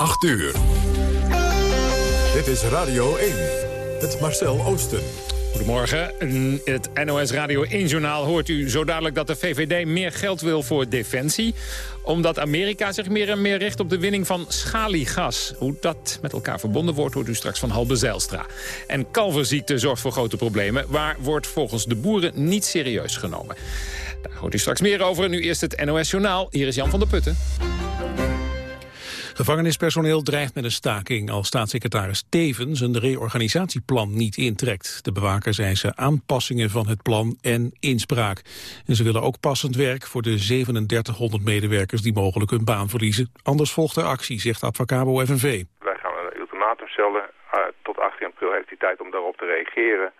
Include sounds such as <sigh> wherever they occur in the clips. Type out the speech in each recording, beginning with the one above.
8 uur. Dit is Radio 1. Het Marcel Oosten. Goedemorgen. In het NOS Radio 1-journaal hoort u zo dadelijk dat de VVD meer geld wil voor defensie. Omdat Amerika zich meer en meer richt op de winning van schaliegas. Hoe dat met elkaar verbonden wordt, hoort u straks van Halbe Zijlstra. En kalverziekte zorgt voor grote problemen. Waar wordt volgens de boeren niet serieus genomen. Daar hoort u straks meer over. Nu eerst het NOS-journaal. Hier is Jan van der Putten. Gevangenispersoneel dreigt met een staking als staatssecretaris Tevens een reorganisatieplan niet intrekt. De bewakers eisen aanpassingen van het plan en inspraak. En ze willen ook passend werk voor de 3700 medewerkers die mogelijk hun baan verliezen. Anders volgt er actie, zegt Advocabo FNV. Wij gaan een ultimatum stellen. Uh, tot 18 april heeft hij tijd om daarop te reageren.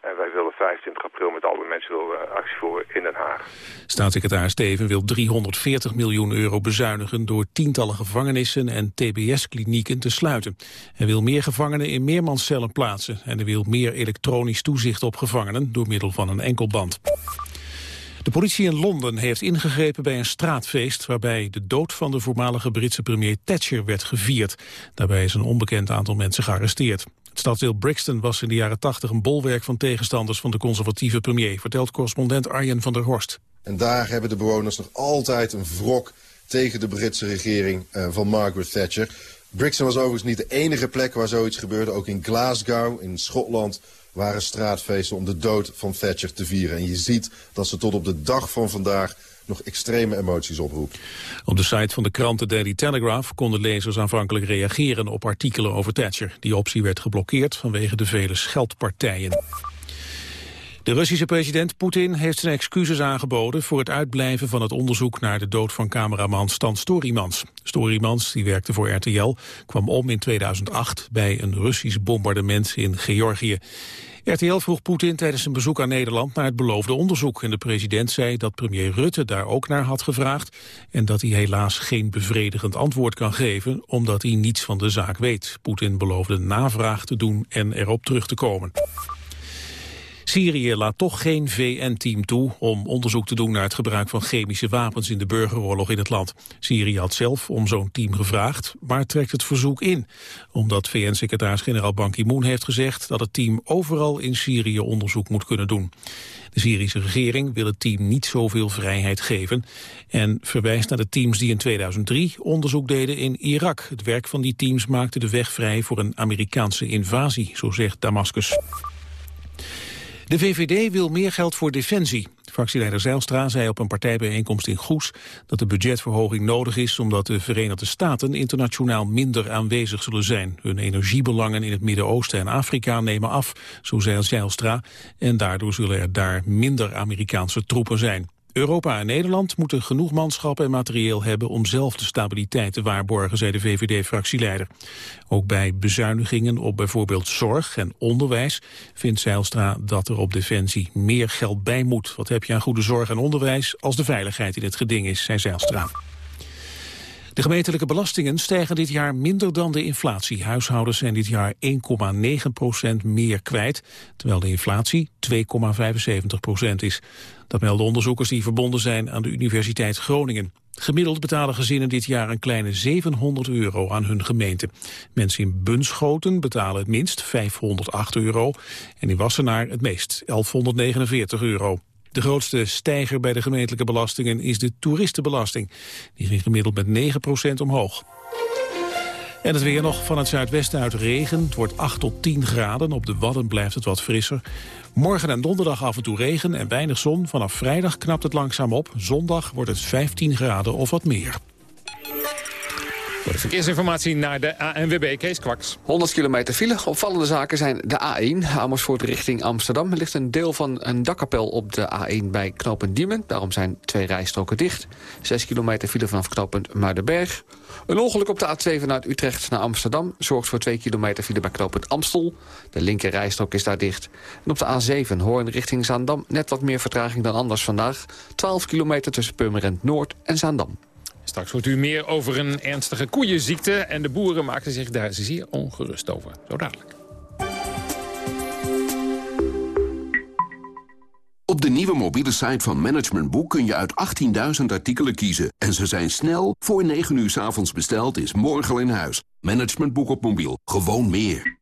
En wij willen 25 april met alle mensen actie voeren in Den Haag. Staatssecretaris Steven wil 340 miljoen euro bezuinigen... door tientallen gevangenissen en tbs-klinieken te sluiten. Hij wil meer gevangenen in meermanscellen plaatsen... en hij wil meer elektronisch toezicht op gevangenen... door middel van een enkelband. De politie in Londen heeft ingegrepen bij een straatfeest... waarbij de dood van de voormalige Britse premier Thatcher werd gevierd. Daarbij is een onbekend aantal mensen gearresteerd. Het stadsdeel Brixton was in de jaren 80 een bolwerk van tegenstanders van de conservatieve premier, vertelt correspondent Arjen van der Horst. En daar hebben de bewoners nog altijd een wrok tegen de Britse regering uh, van Margaret Thatcher. Brixton was overigens niet de enige plek waar zoiets gebeurde. Ook in Glasgow, in Schotland, waren straatfeesten om de dood van Thatcher te vieren. En je ziet dat ze tot op de dag van vandaag nog extreme emoties oproept. Op de site van de krant The Daily Telegraph konden lezers aanvankelijk reageren op artikelen over Thatcher. Die optie werd geblokkeerd vanwege de vele scheldpartijen. De Russische president Poetin heeft zijn excuses aangeboden voor het uitblijven van het onderzoek naar de dood van cameraman Stan Storymans. Storymans, die werkte voor RTL, kwam om in 2008 bij een Russisch bombardement in Georgië. RTL vroeg Poetin tijdens een bezoek aan Nederland naar het beloofde onderzoek. En de president zei dat premier Rutte daar ook naar had gevraagd... en dat hij helaas geen bevredigend antwoord kan geven... omdat hij niets van de zaak weet. Poetin beloofde navraag te doen en erop terug te komen. Syrië laat toch geen VN-team toe om onderzoek te doen naar het gebruik van chemische wapens in de burgeroorlog in het land. Syrië had zelf om zo'n team gevraagd, maar trekt het verzoek in. Omdat VN-secretaris-generaal Ban Ki-moon heeft gezegd dat het team overal in Syrië onderzoek moet kunnen doen. De Syrische regering wil het team niet zoveel vrijheid geven en verwijst naar de teams die in 2003 onderzoek deden in Irak. Het werk van die teams maakte de weg vrij voor een Amerikaanse invasie, zo zegt Damascus. De VVD wil meer geld voor defensie. Fractieleider Zijlstra zei op een partijbijeenkomst in Goes dat de budgetverhoging nodig is omdat de Verenigde Staten internationaal minder aanwezig zullen zijn. Hun energiebelangen in het Midden-Oosten en Afrika nemen af, zo zei Zijlstra, en daardoor zullen er daar minder Amerikaanse troepen zijn. Europa en Nederland moeten genoeg manschappen en materieel hebben om zelf de stabiliteit te waarborgen, zei de VVD-fractieleider. Ook bij bezuinigingen op bijvoorbeeld zorg en onderwijs vindt Zeilstra dat er op defensie meer geld bij moet. Wat heb je aan goede zorg en onderwijs als de veiligheid in het geding is, zei Zeilstra. De gemeentelijke belastingen stijgen dit jaar minder dan de inflatie. Huishoudens zijn dit jaar 1,9 procent meer kwijt, terwijl de inflatie 2,75 procent is. Dat melden onderzoekers die verbonden zijn aan de Universiteit Groningen. Gemiddeld betalen gezinnen dit jaar een kleine 700 euro aan hun gemeente. Mensen in Bunschoten betalen het minst 508 euro en in Wassenaar het meest 1149 euro. De grootste stijger bij de gemeentelijke belastingen is de toeristenbelasting. Die ging gemiddeld met 9% omhoog. En het weer nog van het zuidwesten uit regen. Het wordt 8 tot 10 graden. Op de Wadden blijft het wat frisser. Morgen en donderdag af en toe regen en weinig zon. Vanaf vrijdag knapt het langzaam op. Zondag wordt het 15 graden of wat meer. Voor de verkeersinformatie naar de ANWB, Kees Kwaks. 100 kilometer file. Opvallende zaken zijn de A1, Amersfoort richting Amsterdam. Er ligt een deel van een dakkapel op de A1 bij knooppunt Diemen. Daarom zijn twee rijstroken dicht. 6 kilometer file vanaf knooppunt Muidenberg. Een ongeluk op de A2 vanuit Utrecht naar Amsterdam... zorgt voor 2 kilometer file bij knooppunt Amstel. De linker rijstrook is daar dicht. En op de A7 Hoorn richting Zaandam net wat meer vertraging dan anders vandaag. 12 kilometer tussen Purmerend Noord en Zaandam. Straks hoort u meer over een ernstige koeienziekte... en de boeren maakten zich daar zeer ongerust over. Zo dadelijk. Op de nieuwe mobiele site van Management Boek kun je uit 18.000 artikelen kiezen. En ze zijn snel, voor 9 uur s avonds besteld, is morgen al in huis. Management Boek op mobiel, gewoon meer.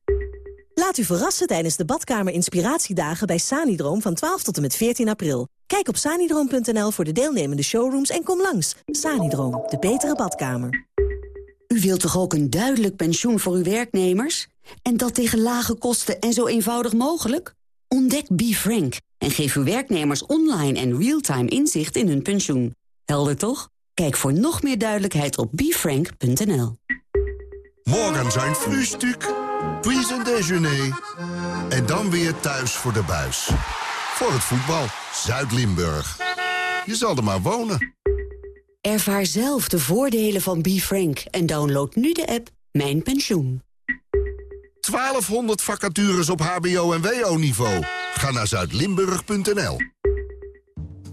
Laat u verrassen tijdens de badkamer inspiratiedagen bij Sanidroom van 12 tot en met 14 april. Kijk op sanidroom.nl voor de deelnemende showrooms en kom langs. Sanidroom, de betere badkamer. U wilt toch ook een duidelijk pensioen voor uw werknemers? En dat tegen lage kosten en zo eenvoudig mogelijk? Ontdek BeFrank en geef uw werknemers online en real-time inzicht in hun pensioen. Helder toch? Kijk voor nog meer duidelijkheid op befrank.nl. Morgen zijn frühstück, puis een déjeuner. En dan weer thuis voor de buis. Voor het voetbal, Zuid-Limburg. Je zal er maar wonen. Ervaar zelf de voordelen van BeFrank en download nu de app Mijn Pensioen. 1200 vacatures op hbo- en wo-niveau. Ga naar zuidlimburg.nl.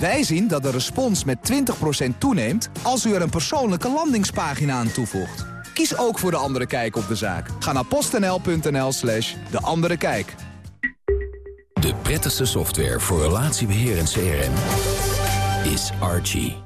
Wij zien dat de respons met 20% toeneemt als u er een persoonlijke landingspagina aan toevoegt. Kies ook voor De Andere Kijk op de zaak. Ga naar postnl.nl slash De Andere Kijk. De prettigste software voor relatiebeheer en CRM is Archie.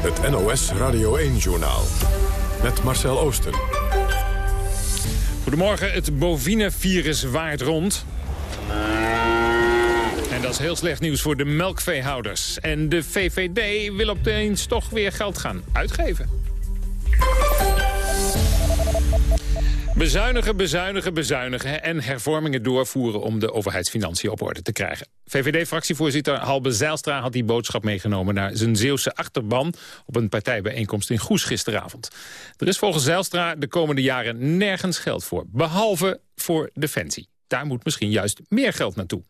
Het NOS Radio 1-journaal. Met Marcel Oosten. Goedemorgen, het bovine-virus waait rond. En dat is heel slecht nieuws voor de melkveehouders. En de VVD wil opeens toch weer geld gaan uitgeven. Bezuinigen, bezuinigen, bezuinigen en hervormingen doorvoeren om de overheidsfinanciën op orde te krijgen. VVD-fractievoorzitter Halbe Zijlstra had die boodschap meegenomen naar zijn Zeeuwse achterban op een partijbijeenkomst in Goes gisteravond. Er is volgens Zijlstra de komende jaren nergens geld voor, behalve voor Defensie. Daar moet misschien juist meer geld naartoe.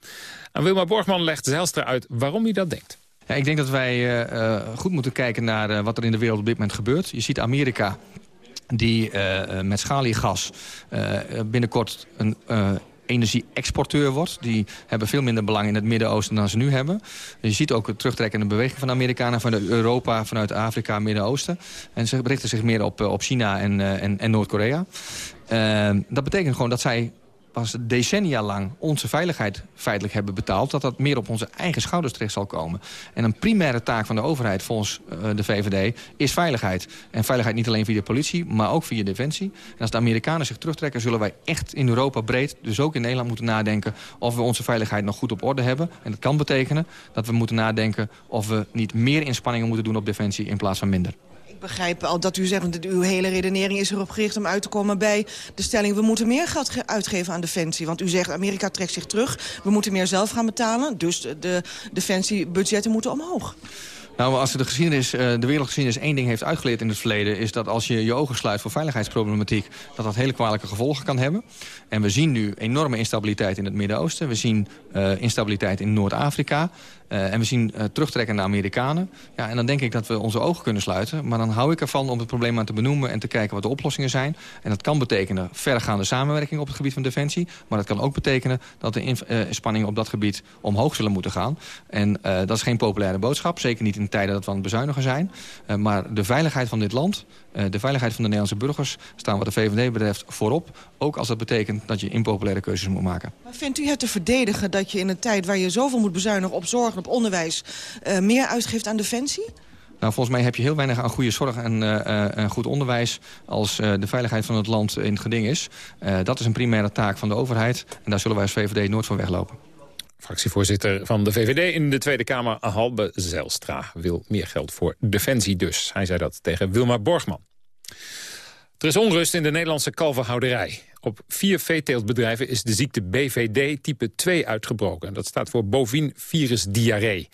Aan Wilma Borgman legt Zijlstra uit waarom hij dat denkt. Ja, ik denk dat wij uh, goed moeten kijken naar uh, wat er in de wereld op dit moment gebeurt. Je ziet Amerika die uh, met schaliegas binnenkort een energie-exporteur wordt. Die hebben veel minder belang in het Midden-Oosten dan ze nu hebben. Je ziet ook het terugtrekkende beweging van Amerikanen... vanuit Europa, vanuit Afrika, Midden-Oosten. En ze richten zich meer op, op China en, en, en Noord-Korea. dat betekent gewoon dat zij pas decennia lang onze veiligheid feitelijk hebben betaald... dat dat meer op onze eigen schouders terecht zal komen. En een primaire taak van de overheid volgens uh, de VVD is veiligheid. En veiligheid niet alleen via de politie, maar ook via defensie. En als de Amerikanen zich terugtrekken... zullen wij echt in Europa breed, dus ook in Nederland moeten nadenken... of we onze veiligheid nog goed op orde hebben. En dat kan betekenen dat we moeten nadenken... of we niet meer inspanningen moeten doen op defensie in plaats van minder. Ik begrijp al dat u zegt, dat uw hele redenering is erop gericht om uit te komen bij de stelling... we moeten meer geld uitgeven aan defensie. Want u zegt, Amerika trekt zich terug, we moeten meer zelf gaan betalen. Dus de defensiebudgetten moeten omhoog. Nou, als de, geschiedenis, de wereldgeschiedenis één ding heeft uitgeleerd in het verleden... is dat als je je ogen sluit voor veiligheidsproblematiek... dat dat hele kwalijke gevolgen kan hebben. En we zien nu enorme instabiliteit in het Midden-Oosten. We zien uh, instabiliteit in Noord-Afrika. Uh, en we zien uh, terugtrekkende Amerikanen. Ja, en dan denk ik dat we onze ogen kunnen sluiten. Maar dan hou ik ervan om het probleem aan te benoemen... en te kijken wat de oplossingen zijn. En dat kan betekenen verregaande samenwerking op het gebied van defensie. Maar dat kan ook betekenen dat de inspanningen op dat gebied omhoog zullen moeten gaan. En dat is geen populaire boodschap. Zeker niet in tijden dat we aan het bezuinigen zijn. Uh, maar de veiligheid van dit land, uh, de veiligheid van de Nederlandse burgers... staan wat de VVD betreft voorop. Ook als dat betekent dat je impopulaire keuzes moet maken. Maar vindt u het te verdedigen dat je in een tijd waar je zoveel moet bezuinigen... op zorg, op onderwijs, uh, meer uitgeeft aan defensie? Nou, volgens mij heb je heel weinig aan goede zorg en, uh, goed onderwijs... als uh, de veiligheid van het land in het geding is. dat is een primaire taak van de overheid. En daar zullen wij als VVD nooit van weglopen. Fractievoorzitter van de VVD in de Tweede Kamer, Halbe Zijlstra, wil meer geld voor defensie dus. Hij zei dat tegen Wilma Borgman. Er is onrust in de Nederlandse kalverhouderij. Op vier veeteeltbedrijven is de ziekte BVD type 2 uitgebroken. Dat staat voor bovien virus diarree.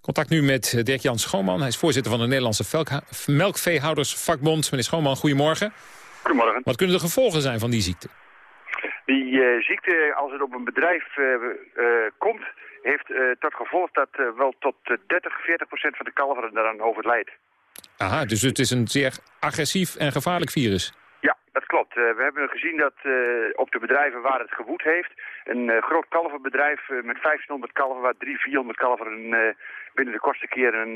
Contact nu met Dirk-Jan Schoonman. Hij is voorzitter van de Nederlandse Melkveehoudersvakbond. Meneer Schoonman, goedemorgen. Goedemorgen. Wat kunnen de gevolgen zijn van die ziekte? Die uh, ziekte, als het op een bedrijf uh, uh, komt, heeft tot gevolg dat wel tot 30, 40 procent van de kalveren daaraan overlijdt. Aha, dus het is een zeer agressief en gevaarlijk virus. Ja, dat klopt. We hebben gezien dat op de bedrijven waar het gewoed heeft... een groot kalverbedrijf met 1500 kalveren... waar 300, 400 kalveren binnen de kortste keren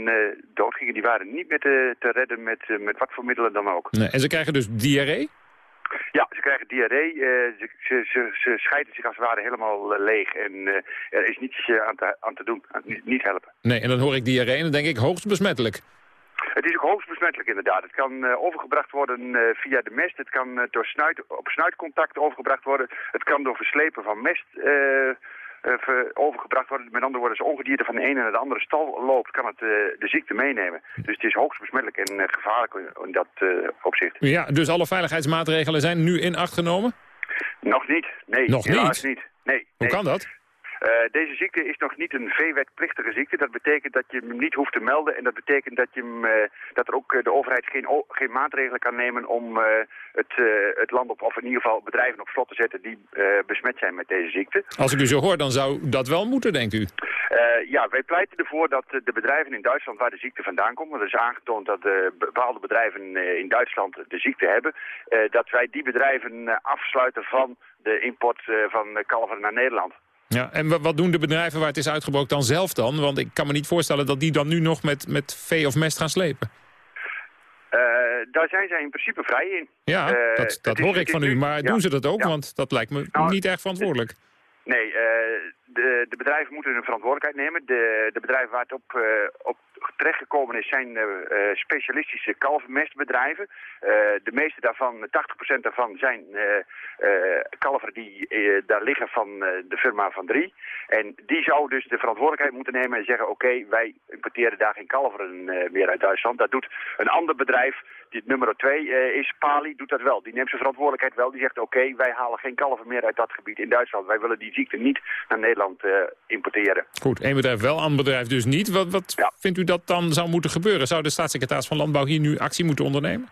doodgingen... die waren niet meer te, te redden met, met wat voor middelen dan ook. Nee, en ze krijgen dus diarree? Ja, ze krijgen diarree. ze, ze, ze, ze, scheiden zich als het ware helemaal leeg. En er is niets aan, te, aan te doen. Niet, niet helpen. Nee, en dan hoor ik diarree en dan denk ik hoogst besmettelijk. Het is ook hoogst besmettelijk inderdaad. Het kan uh, overgebracht worden uh, via de mest. Het kan uh, door snuit, op snuitcontact overgebracht worden. Het kan door verslepen van mest overgebracht worden. Met andere woorden, als ongedierte van de ene naar de andere stal loopt, kan het de ziekte meenemen. Dus het is hoogst besmettelijk en gevaarlijk in dat opzicht. Ja, dus alle veiligheidsmaatregelen zijn nu in acht genomen? Nog niet. Nee, Nog niet? niet? Nee. Hoe kan dat? Uh, deze ziekte is nog niet een veewetplichtige ziekte. Dat betekent dat je hem niet hoeft te melden. En dat betekent dat, je hem, uh, dat er ook uh, de overheid geen, geen maatregelen kan nemen om het, het land op, of in ieder geval bedrijven op slot te zetten die besmet zijn met deze ziekte. Als ik u zo hoor, dan zou dat wel moeten, denkt u? ja, wij pleiten ervoor dat de bedrijven in Duitsland waar de ziekte vandaan komt, want er is aangetoond dat bepaalde bedrijven in Duitsland de ziekte hebben, dat wij die bedrijven afsluiten van de import van kalveren naar Nederland. Ja, en wat doen de bedrijven waar het is uitgebroken dan zelf dan? Want ik kan me niet voorstellen dat die dan nu nog met, met vee of mest gaan slepen. Uh, daar zijn zij in principe vrij in. Ja, uh, dat, dat hoor ik van u. Maar ja, doen ze dat ook? Ja. Want dat lijkt me nou, niet erg verantwoordelijk. Nee, uh, de, de, bedrijven moeten hun verantwoordelijkheid nemen. De, de bedrijven waar het op, op terechtgekomen is, zijn specialistische kalvermestbedrijven. de meeste daarvan, 80% daarvan, zijn kalveren die daar liggen van de firma Van Drie. En die zou dus de verantwoordelijkheid moeten nemen en zeggen... oké, wij importeren daar geen kalveren meer uit Duitsland. Dat doet een ander bedrijf, dit nummer 2 is, Pali, doet dat wel. Die neemt zijn verantwoordelijkheid wel. Die zegt, oké, wij halen geen kalver meer uit dat gebied in Duitsland. Wij willen die ziekte niet naar Nederland uh, importeren. Goed, één bedrijf wel, ander bedrijf dus niet. Wat, wat ja. vindt u dat dan zou moeten gebeuren? Zou de staatssecretaris van Landbouw hier nu actie moeten ondernemen?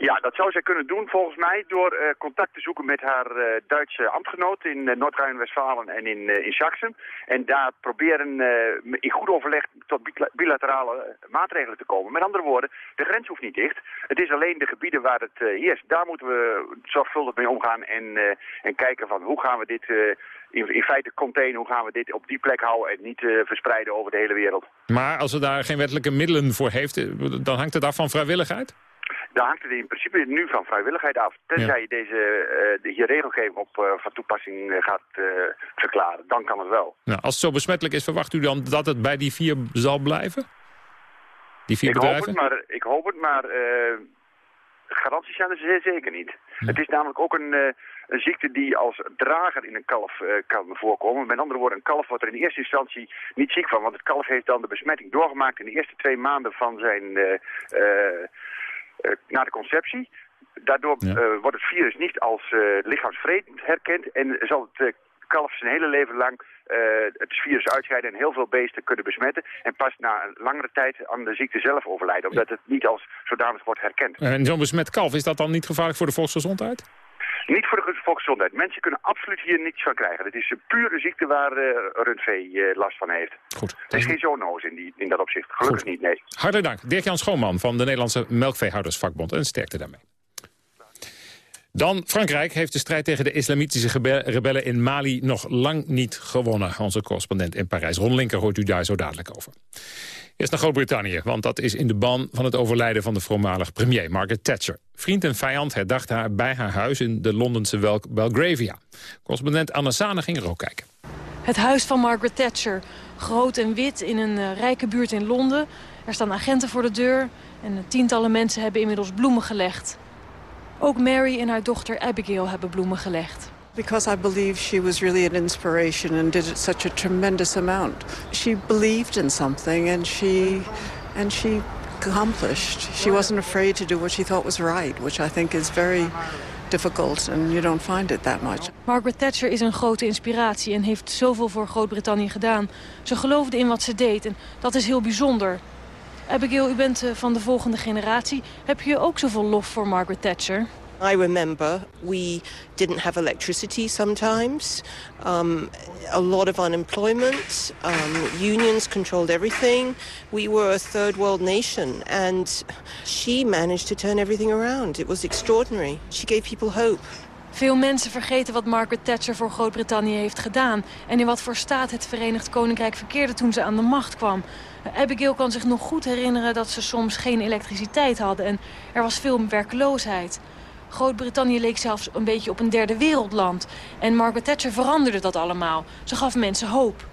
Ja, dat zou zij kunnen doen volgens mij door uh, contact te zoeken met haar uh, Duitse ambtgenoot in uh, Noord-Rijn-Westfalen en in, in Sachsen. En daar proberen in goed overleg tot bilaterale maatregelen te komen. Met andere woorden, de grens hoeft niet dicht. Het is alleen de gebieden waar het heerst. Daar moeten we zorgvuldig mee omgaan en, en kijken van hoe gaan we dit in, in, feite containen, hoe gaan we dit op die plek houden en niet verspreiden over de hele wereld. Maar als ze daar geen wettelijke middelen voor heeft, dan hangt het af van vrijwilligheid? Daar hangt het in principe nu van vrijwilligheid af. Tenzij ja. je deze, uh, de hier regelgeving op uh, van toepassing uh, gaat verklaren, dan kan het wel. Nou, als het zo besmettelijk is, verwacht u dan dat het bij die vier zal blijven? Die vier ik bedrijven? Hoop het, maar, ik hoop het, maar garanties zijn er zeker niet. Ja. Het is namelijk ook een, een ziekte die als drager in een kalf kan voorkomen. Met andere woorden, een kalf wordt er in eerste instantie niet ziek van, want het kalf heeft dan de besmetting doorgemaakt in de eerste twee maanden van zijn uh, na de conceptie. Daardoor ja. uh, wordt het virus niet als uh, lichaamsvredend herkend en zal het kalf zijn hele leven lang het virus uitscheiden en heel veel beesten kunnen besmetten. En pas na een langere tijd aan de ziekte zelf overlijden, omdat het niet als zodanig wordt herkend. En zo'n besmet kalf, is dat dan niet gevaarlijk voor de volksgezondheid? Niet voor de volksgezondheid. Mensen kunnen absoluut hier niets van krijgen. Het is een pure ziekte waar uh, rundvee uh, last van heeft. Goed. Er is geen zoonoze in, die, in dat opzicht. Gelukkig Goed. niet, nee. Hartelijk dank. Dirk-Jan Schoonman van de Nederlandse Melkveehoudersvakbond. En sterkte daarmee. Dan Frankrijk heeft de strijd tegen de islamitische rebellen in Mali nog lang niet gewonnen. Onze correspondent in Parijs, Ron Linker, hoort u daar zo dadelijk over. Eerst naar Groot-Brittannië, want dat is in de ban van het overlijden van de voormalig premier Margaret Thatcher. Vriend en vijand herdacht haar bij haar huis in de Londense Belgravia. Correspondent Anne Sane ging er ook kijken. Het huis van Margaret Thatcher, Groot en wit in een uh, rijke buurt in Londen. Er staan agenten voor de deur en tientallen mensen hebben inmiddels bloemen gelegd. Ook Mary en haar dochter Abigail hebben bloemen gelegd. Because I believe she was really an inspiration and did it such a tremendous amount. She believed in something and she and she accomplished. She wasn't afraid to do what she thought was right, which I think is very difficult and you don't find it that much. Margaret Thatcher is een grote inspiratie en heeft zoveel voor Groot-Brittannië gedaan. Ze geloofde in wat ze deed en dat is heel bijzonder. Abigail, u bent eh, van de volgende generatie. Heb je ook zoveel lof voor Margaret Thatcher? I remember we didn't have electricity sometimes, um, a lot of unemployment, um, unions controlled everything. We were a third world nation and she managed to turn everything around. It was extraordinary. She gave people hope. Veel mensen vergeten wat Margaret Thatcher voor Groot-Brittannië heeft gedaan... en in wat voor staat het Verenigd Koninkrijk verkeerde toen ze aan de macht kwam. Abigail kan zich nog goed herinneren dat ze soms geen elektriciteit hadden... en er was veel werkloosheid. Groot-Brittannië leek zelfs een beetje op een derde wereldland. En Margaret Thatcher veranderde dat allemaal. Ze gaf mensen hoop.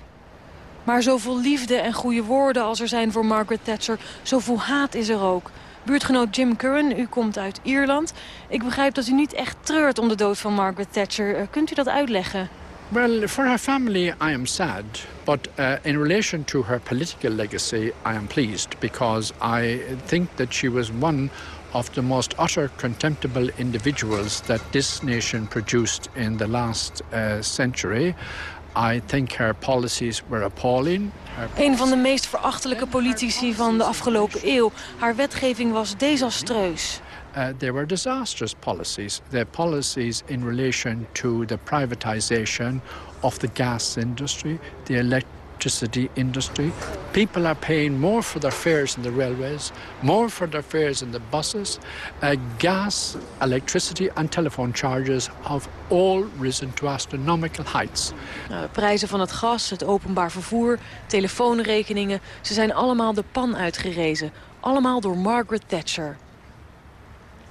Maar zoveel liefde en goede woorden als er zijn voor Margaret Thatcher... zoveel haat is er ook. Buurtgenoot Jim Curran, u komt uit Ierland. Ik begrijp dat u niet echt treurt om de dood van Margaret Thatcher. Eh, kunt u dat uitleggen? Well, for her family, I am sad. But uh, in relation to her political legacy, I am pleased. Because I think that she was one of the most utter contemptible individuals that this nation produced in the last uh, century. I think her policies were appalling. Een van de meest verachtelijke politici van de afgelopen eeuw. Haar wetgeving was desastreus. Uh, they were disastrous policies. Their policies in relation to the privatization of the gas industry, the electricity industry. People are paying more for their fares in the railways, more for their fares in the buses. Uh, gas, electricity and telephone charges have all risen to astronomical heights. Uh, prijzen van het gas, het openbaar vervoer, telefoonrekeningen... ze zijn allemaal de pan uitgerezen. Allemaal door Margaret Thatcher.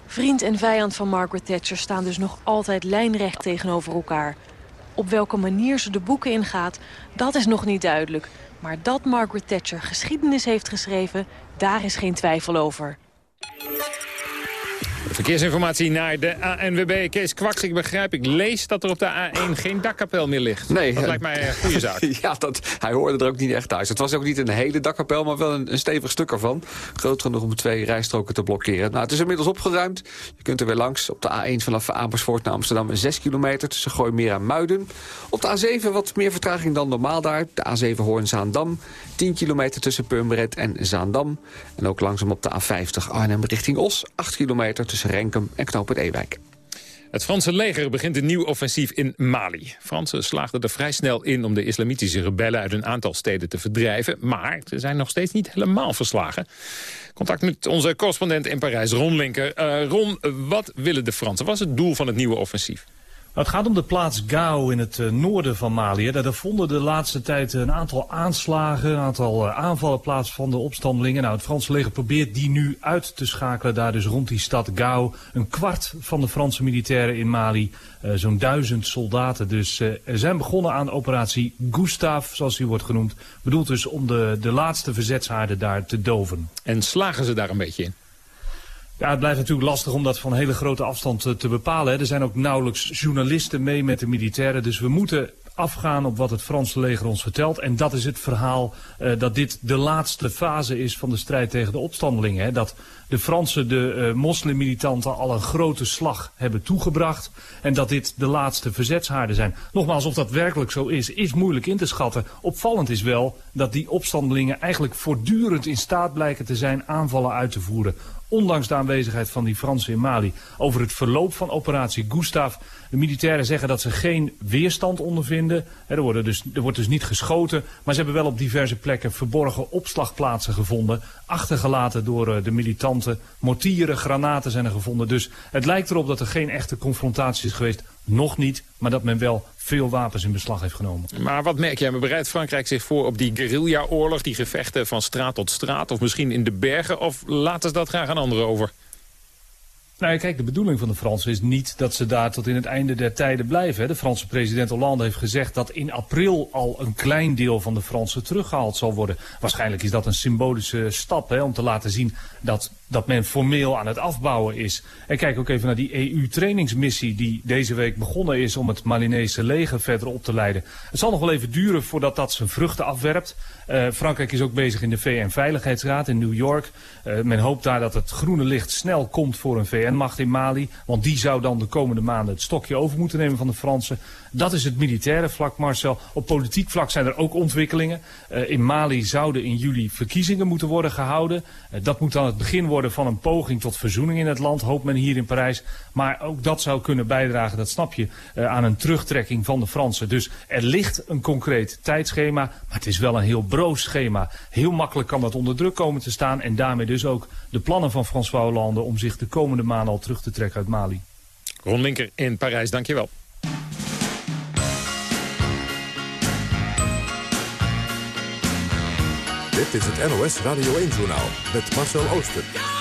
Vriend en vijand van Margaret Thatcher staan dus nog altijd lijnrecht tegenover elkaar. Op welke manier ze de boeken ingaat, dat is nog niet duidelijk. Maar dat Margaret Thatcher geschiedenis heeft geschreven, daar is geen twijfel over. Verkeersinformatie naar de ANWB. Kees Kwaks, ik begrijp, ik lees dat er op de A1 geen dakkapel meer ligt. Nee. Dat lijkt mij een goede zaak. <laughs> ja, dat, hij hoorde er ook niet echt thuis. Het was ook niet een hele dakkapel, maar wel een, een stevig stuk ervan. Groot genoeg om twee rijstroken te blokkeren. Nou, het is inmiddels opgeruimd. Je kunt er weer langs. Op de A1 vanaf Amersfoort naar Amsterdam 6 kilometer tussen Gooimeer en Muiden. Op de A7 wat meer vertraging dan normaal daar. De A7 Hoorn-Zaandam. 10 kilometer tussen Purmerend en Zaandam. En ook langzaam op de A50 Arnhem richting Os. 8 kilometer tussen Renkum en Knoop Ewijk. Het Franse leger begint een nieuw offensief in Mali. Fransen slaagden er vrij snel in om de islamitische rebellen uit een aantal steden te verdrijven. Maar ze zijn nog steeds niet helemaal verslagen. Contact met onze correspondent in Parijs, Ron Linker. Uh, Ron, wat willen de Fransen? Wat is het doel van het nieuwe offensief? Nou, het gaat om de plaats Gao in het uh, noorden van Mali. Daar vonden de laatste tijd een aantal aanslagen, een aantal uh, aanvallen plaats van de opstandelingen. Nou, het Franse leger probeert die nu uit te schakelen, daar dus rond die stad Gao. Een kwart van de Franse militairen in Mali, uh, zo'n duizend soldaten. Dus zijn begonnen aan operatie Gustave, zoals die wordt genoemd. Bedoeld dus om de, de laatste verzetshaarden daar te doven. En slagen ze daar een beetje in? Ja, het blijft natuurlijk lastig om dat van hele grote afstand te, te bepalen. Hè. Er zijn ook nauwelijks journalisten mee met de militairen. Dus we moeten afgaan op wat het Franse leger ons vertelt. En dat is het verhaal uh, dat dit de laatste fase is van de strijd tegen de opstandelingen. Hè. Dat de Fransen de uh, moslimmilitanten al een grote slag hebben toegebracht. En dat dit de laatste verzetshaarden zijn. Nogmaals, of dat werkelijk zo is, is moeilijk in te schatten. Opvallend is wel dat die opstandelingen eigenlijk voortdurend in staat blijken te zijn aanvallen uit te voeren ondanks de aanwezigheid van die Fransen in Mali, over het verloop van operatie Gustave. De militairen zeggen dat ze geen weerstand ondervinden. Er, worden dus, er wordt dus niet geschoten, maar ze hebben wel op diverse plekken verborgen opslagplaatsen gevonden. Achtergelaten door de militanten. Mortieren, granaten zijn er gevonden. Dus het lijkt erop dat er geen echte confrontatie is geweest. Nog niet, maar dat men wel veel wapens in beslag heeft genomen. Maar wat merk jij? Bereidt Frankrijk zich voor op die guerrilla-oorlog... die gevechten van straat tot straat of misschien in de bergen? Of laten ze dat graag aan anderen over? Nou, kijk, de bedoeling van de Fransen is niet dat ze daar tot in het einde der tijden blijven. De Franse president Hollande heeft gezegd dat in april al een klein deel van de Fransen teruggehaald zal worden. Waarschijnlijk is dat een symbolische stap hè, om te laten zien dat, dat men formeel aan het afbouwen is. En kijk ook even naar die EU-trainingsmissie die deze week begonnen is om het Malinese leger verder op te leiden. Het zal nog wel even duren voordat dat zijn vruchten afwerpt. Uh, Frankrijk is ook bezig in de VN-veiligheidsraad in New York. Uh, men hoopt daar dat het groene licht snel komt voor een VN-macht in Mali. Want die zou dan de komende maanden het stokje over moeten nemen van de Fransen. Dat is het militaire vlak, Marcel. Op politiek vlak zijn er ook ontwikkelingen. Uh, in Mali zouden in juli verkiezingen moeten worden gehouden. dat moet dan het begin worden van een poging tot verzoening in het land, hoopt men hier in Parijs. Maar ook dat zou kunnen bijdragen, dat snap je, aan een terugtrekking van de Fransen. Dus er ligt een concreet tijdschema, maar het is wel een heel broos schema. Heel makkelijk kan dat onder druk komen te staan en daarmee dus ook de plannen van François Hollande om zich de komende maanden al terug te trekken uit Mali. Ron Linker in Parijs, dankjewel. Dit is het NOS Radio 1-journaal met Marcel Ooster.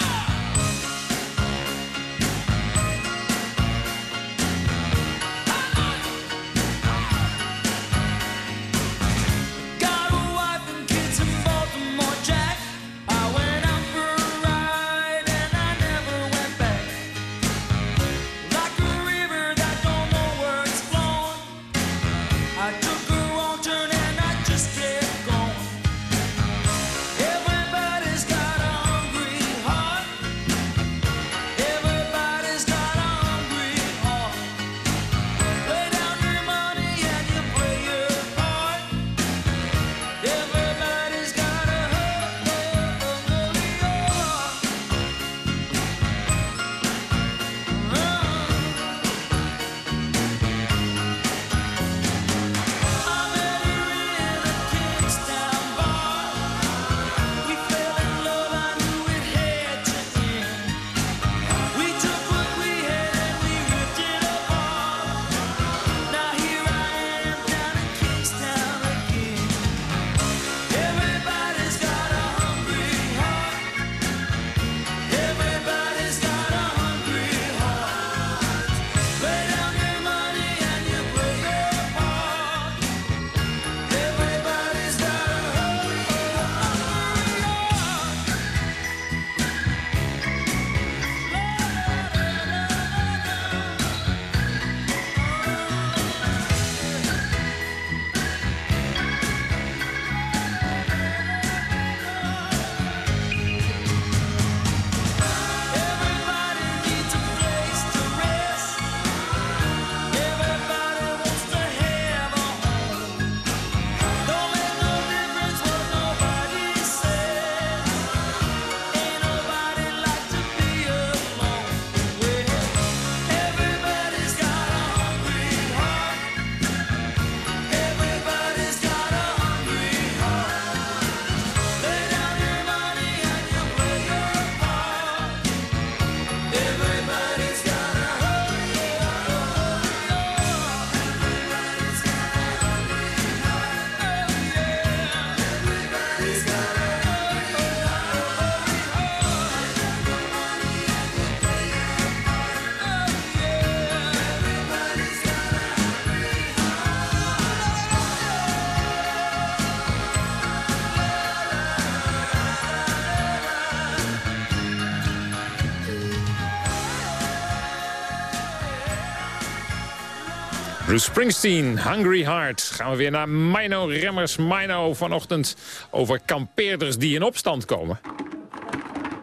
Bruce Springsteen, Hungry Heart. Gaan we weer naar Mino Remmers. Mino vanochtend over kampeerders die in opstand komen.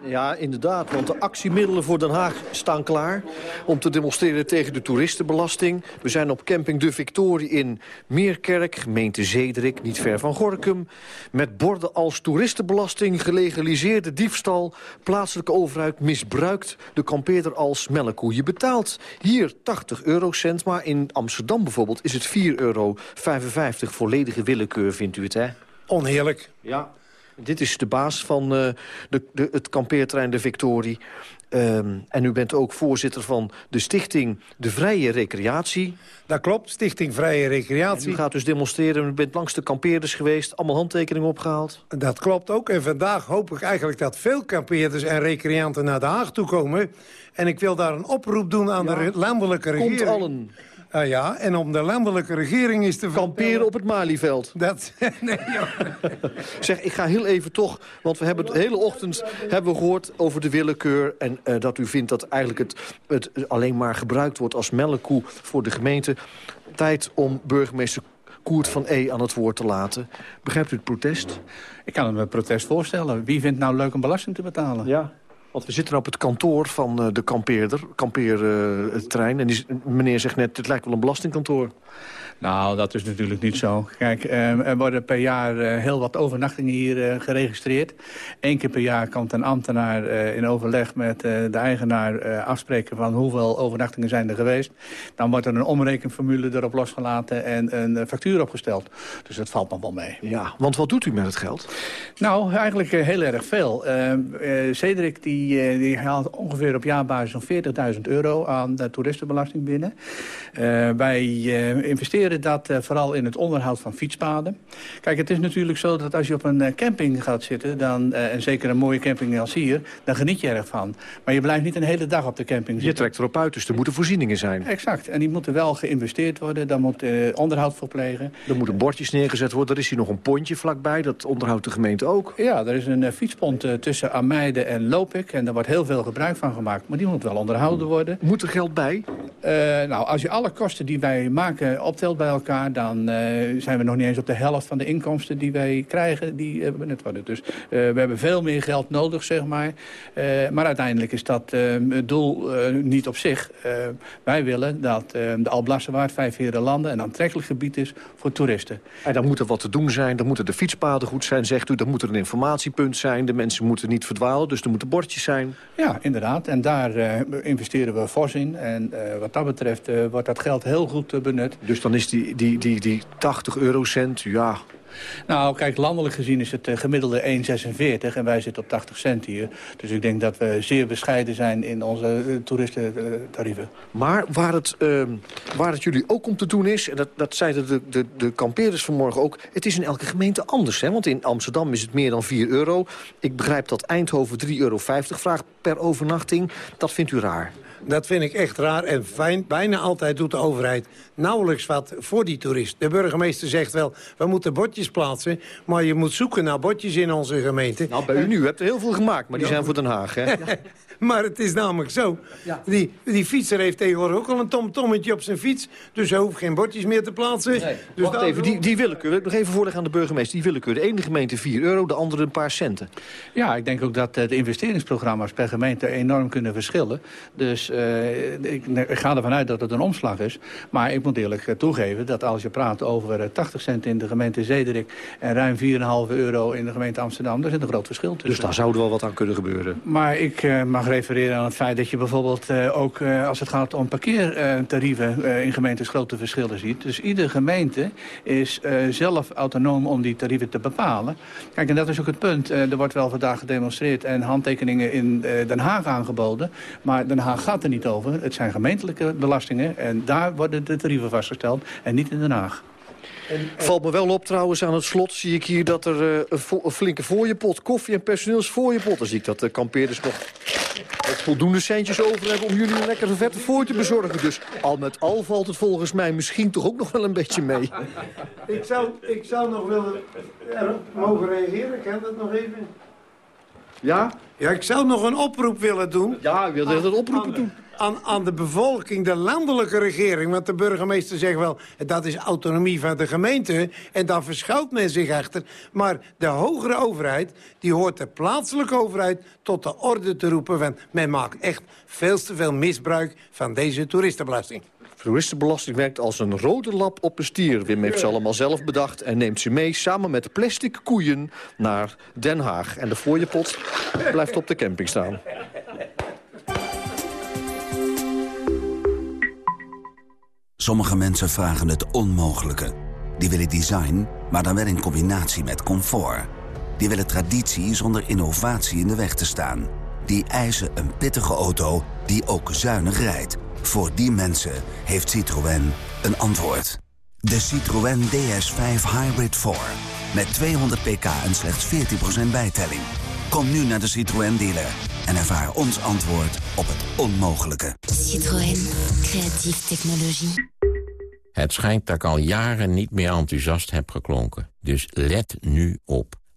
Ja, inderdaad, want de actiemiddelen voor Den Haag staan klaar... om te demonstreren tegen de toeristenbelasting. We zijn op camping De Victorie in Meerkerk, gemeente Zederik, niet ver van Gorkum... met borden als toeristenbelasting, gelegaliseerde diefstal... plaatselijke overheid misbruikt de kampeerder als melkkoe. Je betaalt hier 80 eurocent, maar in Amsterdam bijvoorbeeld... is het 4,55 euro volledige willekeur, vindt u het, hè? Onheerlijk. Ja. Dit is de baas van uh, de, de, het kampeerterrein De Victorie. Um, en u bent ook voorzitter van de stichting De Vrije Recreatie. Dat klopt, Stichting Vrije Recreatie. En u gaat dus demonstreren, u bent langs de kampeerders geweest... allemaal handtekeningen opgehaald. Dat klopt ook. En vandaag hoop ik eigenlijk dat veel kampeerders en recreanten naar Den Haag toe komen. En ik wil daar een oproep doen aan ja, de landelijke regering. Komt allen. Uh, ja, en om de landelijke regering is te Kamperen op het Malieveld. Dat, <laughs> nee, zeg, ik ga heel even toch, want we hebben de hele ochtend hebben we gehoord over de willekeur... en uh, dat u vindt dat eigenlijk het, het alleen maar gebruikt wordt als melkkoe voor de gemeente. Tijd om burgemeester Koert van E aan het woord te laten. Begrijpt u het protest? Ik kan me een protest voorstellen. Wie vindt nou leuk om belasting te betalen? Ja. Want we zitten op het kantoor van uh, de kampeerder, kampeerterrein. Uh, en die, meneer zegt net, het lijkt wel een belastingkantoor. Nou, dat is natuurlijk niet zo. Kijk, uh, er worden per jaar uh, heel wat overnachtingen hier uh, geregistreerd. Eén keer per jaar komt een ambtenaar in overleg met de eigenaar afspreken van hoeveel overnachtingen zijn er geweest. Dan wordt er een omrekenformule erop losgelaten en een factuur opgesteld. Dus dat valt nog wel mee. Ja, want wat doet u met het geld? Nou, eigenlijk heel erg veel. Cedric die, die haalt ongeveer op jaarbasis zo'n 40.000 euro aan de toeristenbelasting binnen. wij investeren dat uh, vooral in het onderhoud van fietspaden. Kijk, het is natuurlijk zo dat als je op een uh, camping gaat zitten... Dan, uh, en zeker een mooie camping als hier, dan geniet je erg van. Maar je blijft niet een hele dag op de camping zitten. Je trekt erop uit, dus er moeten voorzieningen zijn. Exact, en die moeten wel geïnvesteerd worden. Dan moet onderhoud verplegen. Er moeten bordjes neergezet worden. Er is hier nog een pontje vlakbij, dat onderhoudt de gemeente ook. Ja, er is een fietspont tussen Ameide en Lopik. En daar wordt heel veel gebruik van gemaakt. Maar die moet wel onderhouden worden. Moet er geld bij? nou, als je alle kosten die wij maken optelt bij elkaar... dan uh, zijn we nog niet eens op de helft van de inkomsten die wij krijgen... die uh, benut worden. Dus uh, we hebben veel meer geld nodig, zeg maar. maar uiteindelijk is dat het doel niet op zich. wij willen dat de Alblasserwaard, vijf heren landen... een aantrekkelijk gebied is voor toeristen. En dan moet er wat te doen zijn, dan moeten de fietspaden goed zijn, zegt u. Dan moet er een informatiepunt zijn, de mensen moeten niet verdwalen... dus er moeten bordjes zijn. Ja, inderdaad. En daar investeren we fors in. En wat dat betreft wordt dat geld heel goed benut. Dus dan is die, die, die, die 80 eurocent, ja... Nou, kijk, landelijk gezien is het uh, gemiddelde 1,46 en wij zitten op 80 cent hier. Dus ik denk dat we zeer bescheiden zijn in onze uh, toeristentarieven. Maar waar het, uh, waar het jullie ook om te doen is, en dat, dat zeiden de, de, de kampeerders vanmorgen ook... het is in elke gemeente anders, hè? want in Amsterdam is het meer dan 4 euro. Ik begrijp dat Eindhoven 3,50 euro vraagt per overnachting. Dat vindt u raar? Dat vind ik echt raar. En fijn, bijna altijd doet de overheid nauwelijks wat voor die toerist. De burgemeester zegt wel, we moeten bordjes plaatsen... maar je moet zoeken naar bordjes in onze gemeente. Nou, bij u nu. U hebt er heel veel gemaakt, maar die zijn voor Den Haag, hè? <laughs> <laughs> Maar het is namelijk zo. Die, die fietser heeft tegenwoordig ook al een tomtommetje op zijn fiets. Dus hij hoeft geen bordjes meer te plaatsen. Nee. Dus Wacht even, die, die willekeur. Nog even voorleggen aan de burgemeester. Die willekeur. De ene gemeente 4 euro, de andere een paar centen. Ja, ik denk ook dat uh, de investeringsprogramma's per gemeente enorm kunnen verschillen. Dus uh, ik, ik, ga ervan uit dat het een omslag is. Maar ik moet eerlijk uh, toegeven dat als je praat over 80 cent in de gemeente Zederik... en ruim 4,5 euro in de gemeente Amsterdam, daar zit een groot verschil tussen. Dus daar zou er wel wat aan kunnen gebeuren. Maar ik mag refereren aan het feit dat je bijvoorbeeld uh, ook uh, als het gaat om parkeertarieven uh, in gemeentes grote verschillen ziet. Dus iedere gemeente is zelf autonoom om die tarieven te bepalen. Kijk, en dat is ook het punt. er wordt wel vandaag gedemonstreerd en handtekeningen in Den Haag aangeboden. Maar Den Haag gaat er niet over. Het zijn gemeentelijke belastingen en daar worden de tarieven vastgesteld en niet in Den Haag. Valt me wel op trouwens aan het slot zie ik hier dat er uh, een, een, flinke fooiepot koffie en personeelsfooiepot. Dan zie ik dat de kampeerders nog voldoende centjes over hebben om jullie een lekkere vette voor te bezorgen. Dus al met al valt het volgens mij misschien toch ook nog wel een beetje mee. <laughs> Ik zou, ik zou nog willen mogen reageren, kan dat nog even? Ja? Ja, ik zou nog een oproep willen doen. Ja, ik wilde dat oproepen doen aan, aan de bevolking, de landelijke regering. Want de burgemeester zegt wel, dat is autonomie van de gemeente. En daar verschuilt men zich achter. Maar de hogere overheid, die hoort de plaatselijke overheid tot de orde te roepen. Van, men maakt echt veel te veel misbruik van deze toeristenbelasting. Toeristenbelasting werkt als een rode lap op een stier. Wim heeft ze allemaal zelf bedacht en neemt ze mee... samen met plastic koeien naar Den Haag. En de fooiepot blijft op de camping staan. Sommige mensen vragen het onmogelijke. Die willen design, maar dan wel in combinatie met comfort. Die willen traditie zonder innovatie in de weg te staan. Die eisen een pittige auto die ook zuinig rijdt. Voor die mensen heeft Citroën een antwoord. De Citroën DS5 Hybrid 4. Met 200 pk en slechts 14% bijtelling. Kom nu naar de Citroën dealer en ervaar ons antwoord op het onmogelijke. Citroën. Creatieve technologie. Het schijnt dat ik al jaren niet meer enthousiast heb geklonken. Dus let nu op.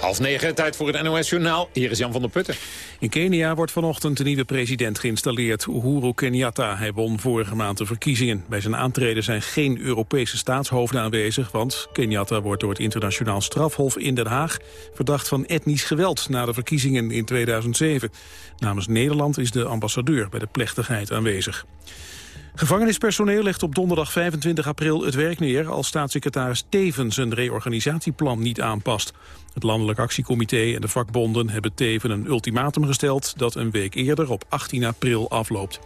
Half negen, tijd voor het NOS-journaal. Hier is Jan van der Putten. In Kenia wordt vanochtend een nieuwe president geïnstalleerd, Uhuru Kenyatta. Hij won vorige maand de verkiezingen. Bij zijn aantreden zijn geen Europese staatshoofden aanwezig... want Kenyatta wordt door het internationaal strafhof in Den Haag... verdacht van etnisch geweld na de verkiezingen in 2007. Namens Nederland is de ambassadeur bij de plechtigheid aanwezig. Gevangenispersoneel legt op donderdag 25 april het werk neer... als staatssecretaris Teven zijn reorganisatieplan niet aanpast. Het Landelijk Actiecomité en de vakbonden hebben Teven een ultimatum gesteld... dat een week eerder op 18 april afloopt.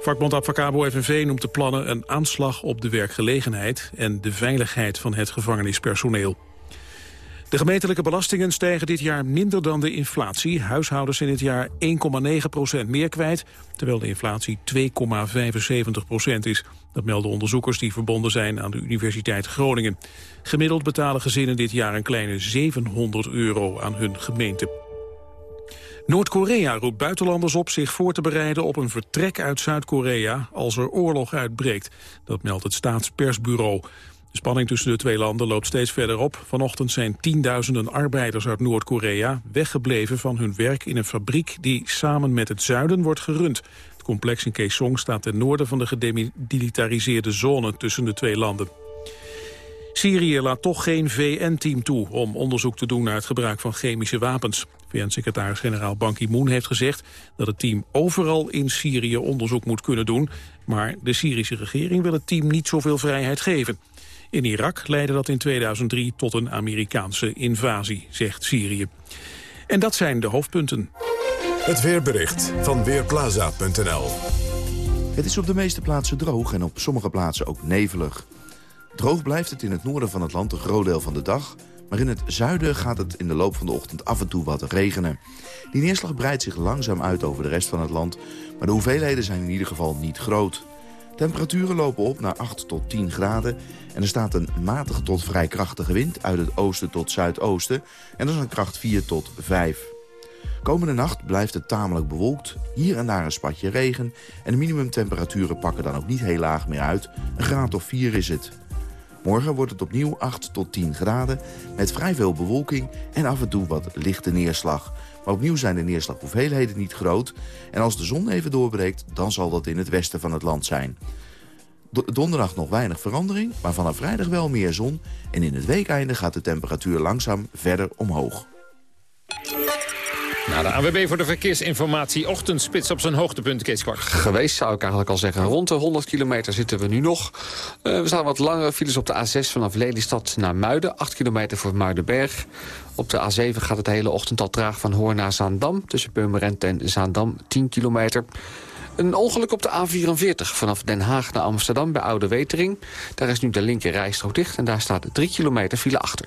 Vakbond Advocabo FNV noemt de plannen een aanslag op de werkgelegenheid... en de veiligheid van het gevangenispersoneel. De gemeentelijke belastingen stijgen dit jaar minder dan de inflatie. Huishoudens in dit jaar 1,9% meer kwijt, terwijl de inflatie 2,75% is. Dat melden onderzoekers die verbonden zijn aan de Universiteit Groningen. Gemiddeld betalen gezinnen dit jaar een kleine 700 euro aan hun gemeente. Noord-Korea roept buitenlanders op zich voor te bereiden op een vertrek uit Zuid-Korea als er oorlog uitbreekt. Dat meldt het staatspersbureau. De spanning tussen de twee landen loopt steeds verder op. Vanochtend zijn tienduizenden arbeiders uit Noord-Korea weggebleven van hun werk in een fabriek die samen met het zuiden wordt gerund. Het complex in Kaesong staat ten noorden van de gedemilitariseerde zone tussen de twee landen. Syrië laat toch geen VN-team toe om onderzoek te doen naar het gebruik van chemische wapens. VN-secretaris-generaal Ban Ki-moon heeft gezegd dat het team overal in Syrië onderzoek moet kunnen doen. Maar de Syrische regering wil het team niet zoveel vrijheid geven. In Irak leidde dat in 2003 tot een Amerikaanse invasie, zegt Syrië. En dat zijn de hoofdpunten. Het weerbericht van Weerplaza.nl Het is op de meeste plaatsen droog en op sommige plaatsen ook nevelig. Droog blijft het in het noorden van het land een groot deel van de dag... maar in het zuiden gaat het in de loop van de ochtend af en toe wat regenen. Die neerslag breidt zich langzaam uit over de rest van het land... maar de hoeveelheden zijn in ieder geval niet groot. Temperaturen lopen op naar 8 tot 10 graden... en er staat een matige tot vrij krachtige wind uit het oosten tot zuidoosten... en dat is een kracht 4 tot 5. Komende nacht blijft het tamelijk bewolkt, hier en daar een spatje regen... en de minimumtemperaturen pakken dan ook niet heel laag meer uit. Een graad of 4 is het. Morgen wordt het opnieuw 8 tot 10 graden, met vrij veel bewolking en af en toe wat lichte neerslag. Maar opnieuw zijn de neerslaghoeveelheden niet groot. En als de zon even doorbreekt, dan zal dat in het westen van het land zijn. Donderdag nog weinig verandering, maar vanaf vrijdag wel meer zon. En in het weekeinde gaat de temperatuur langzaam verder omhoog. Nou, de AWB voor de verkeersinformatie. Ochtendspits op zijn hoogtepunt, Kees Kwart. Geweest zou ik eigenlijk al zeggen. Rond de 100 kilometer zitten we nu nog. Uh, we staan wat langere files op de A6 vanaf Lelystad naar Muiden. 8 kilometer voor Muidenberg. Op de A7 gaat het de hele ochtend al traag van Hoorn naar Zaandam. Tussen Purmerend en Zaandam 10 kilometer. Een ongeluk op de A44 vanaf Den Haag naar Amsterdam bij Oude Wetering. Daar is nu de linker rijstrook dicht en daar staat 3 kilometer file achter.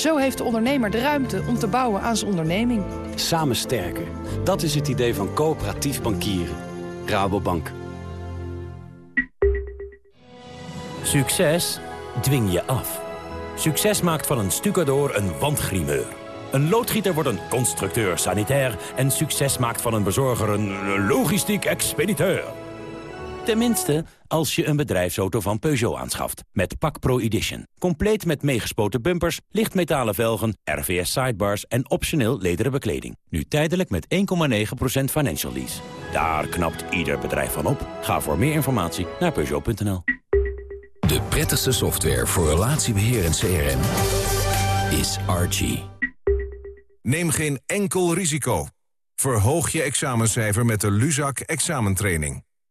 Zo heeft de ondernemer de ruimte om te bouwen aan zijn onderneming. Samen sterker. Dat is het idee van coöperatief bankieren. Rabobank. Succes dwing je af. Succes maakt van een stucador een wandgrimeur. Een loodgieter wordt een constructeur sanitair... en succes maakt van een bezorger een logistiek expediteur. Tenminste, als je een bedrijfsauto van Peugeot aanschaft. Met Pak Pro Edition. Compleet met meegespoten bumpers, lichtmetalen velgen, RVS sidebars... en optioneel lederen bekleding. Nu tijdelijk met 1,9% financial lease. Daar knapt ieder bedrijf van op. Ga voor meer informatie naar Peugeot.nl. De prettigste software voor relatiebeheer en CRM is Archie. Neem geen enkel risico. Verhoog je examencijfer met de Luzak examentraining.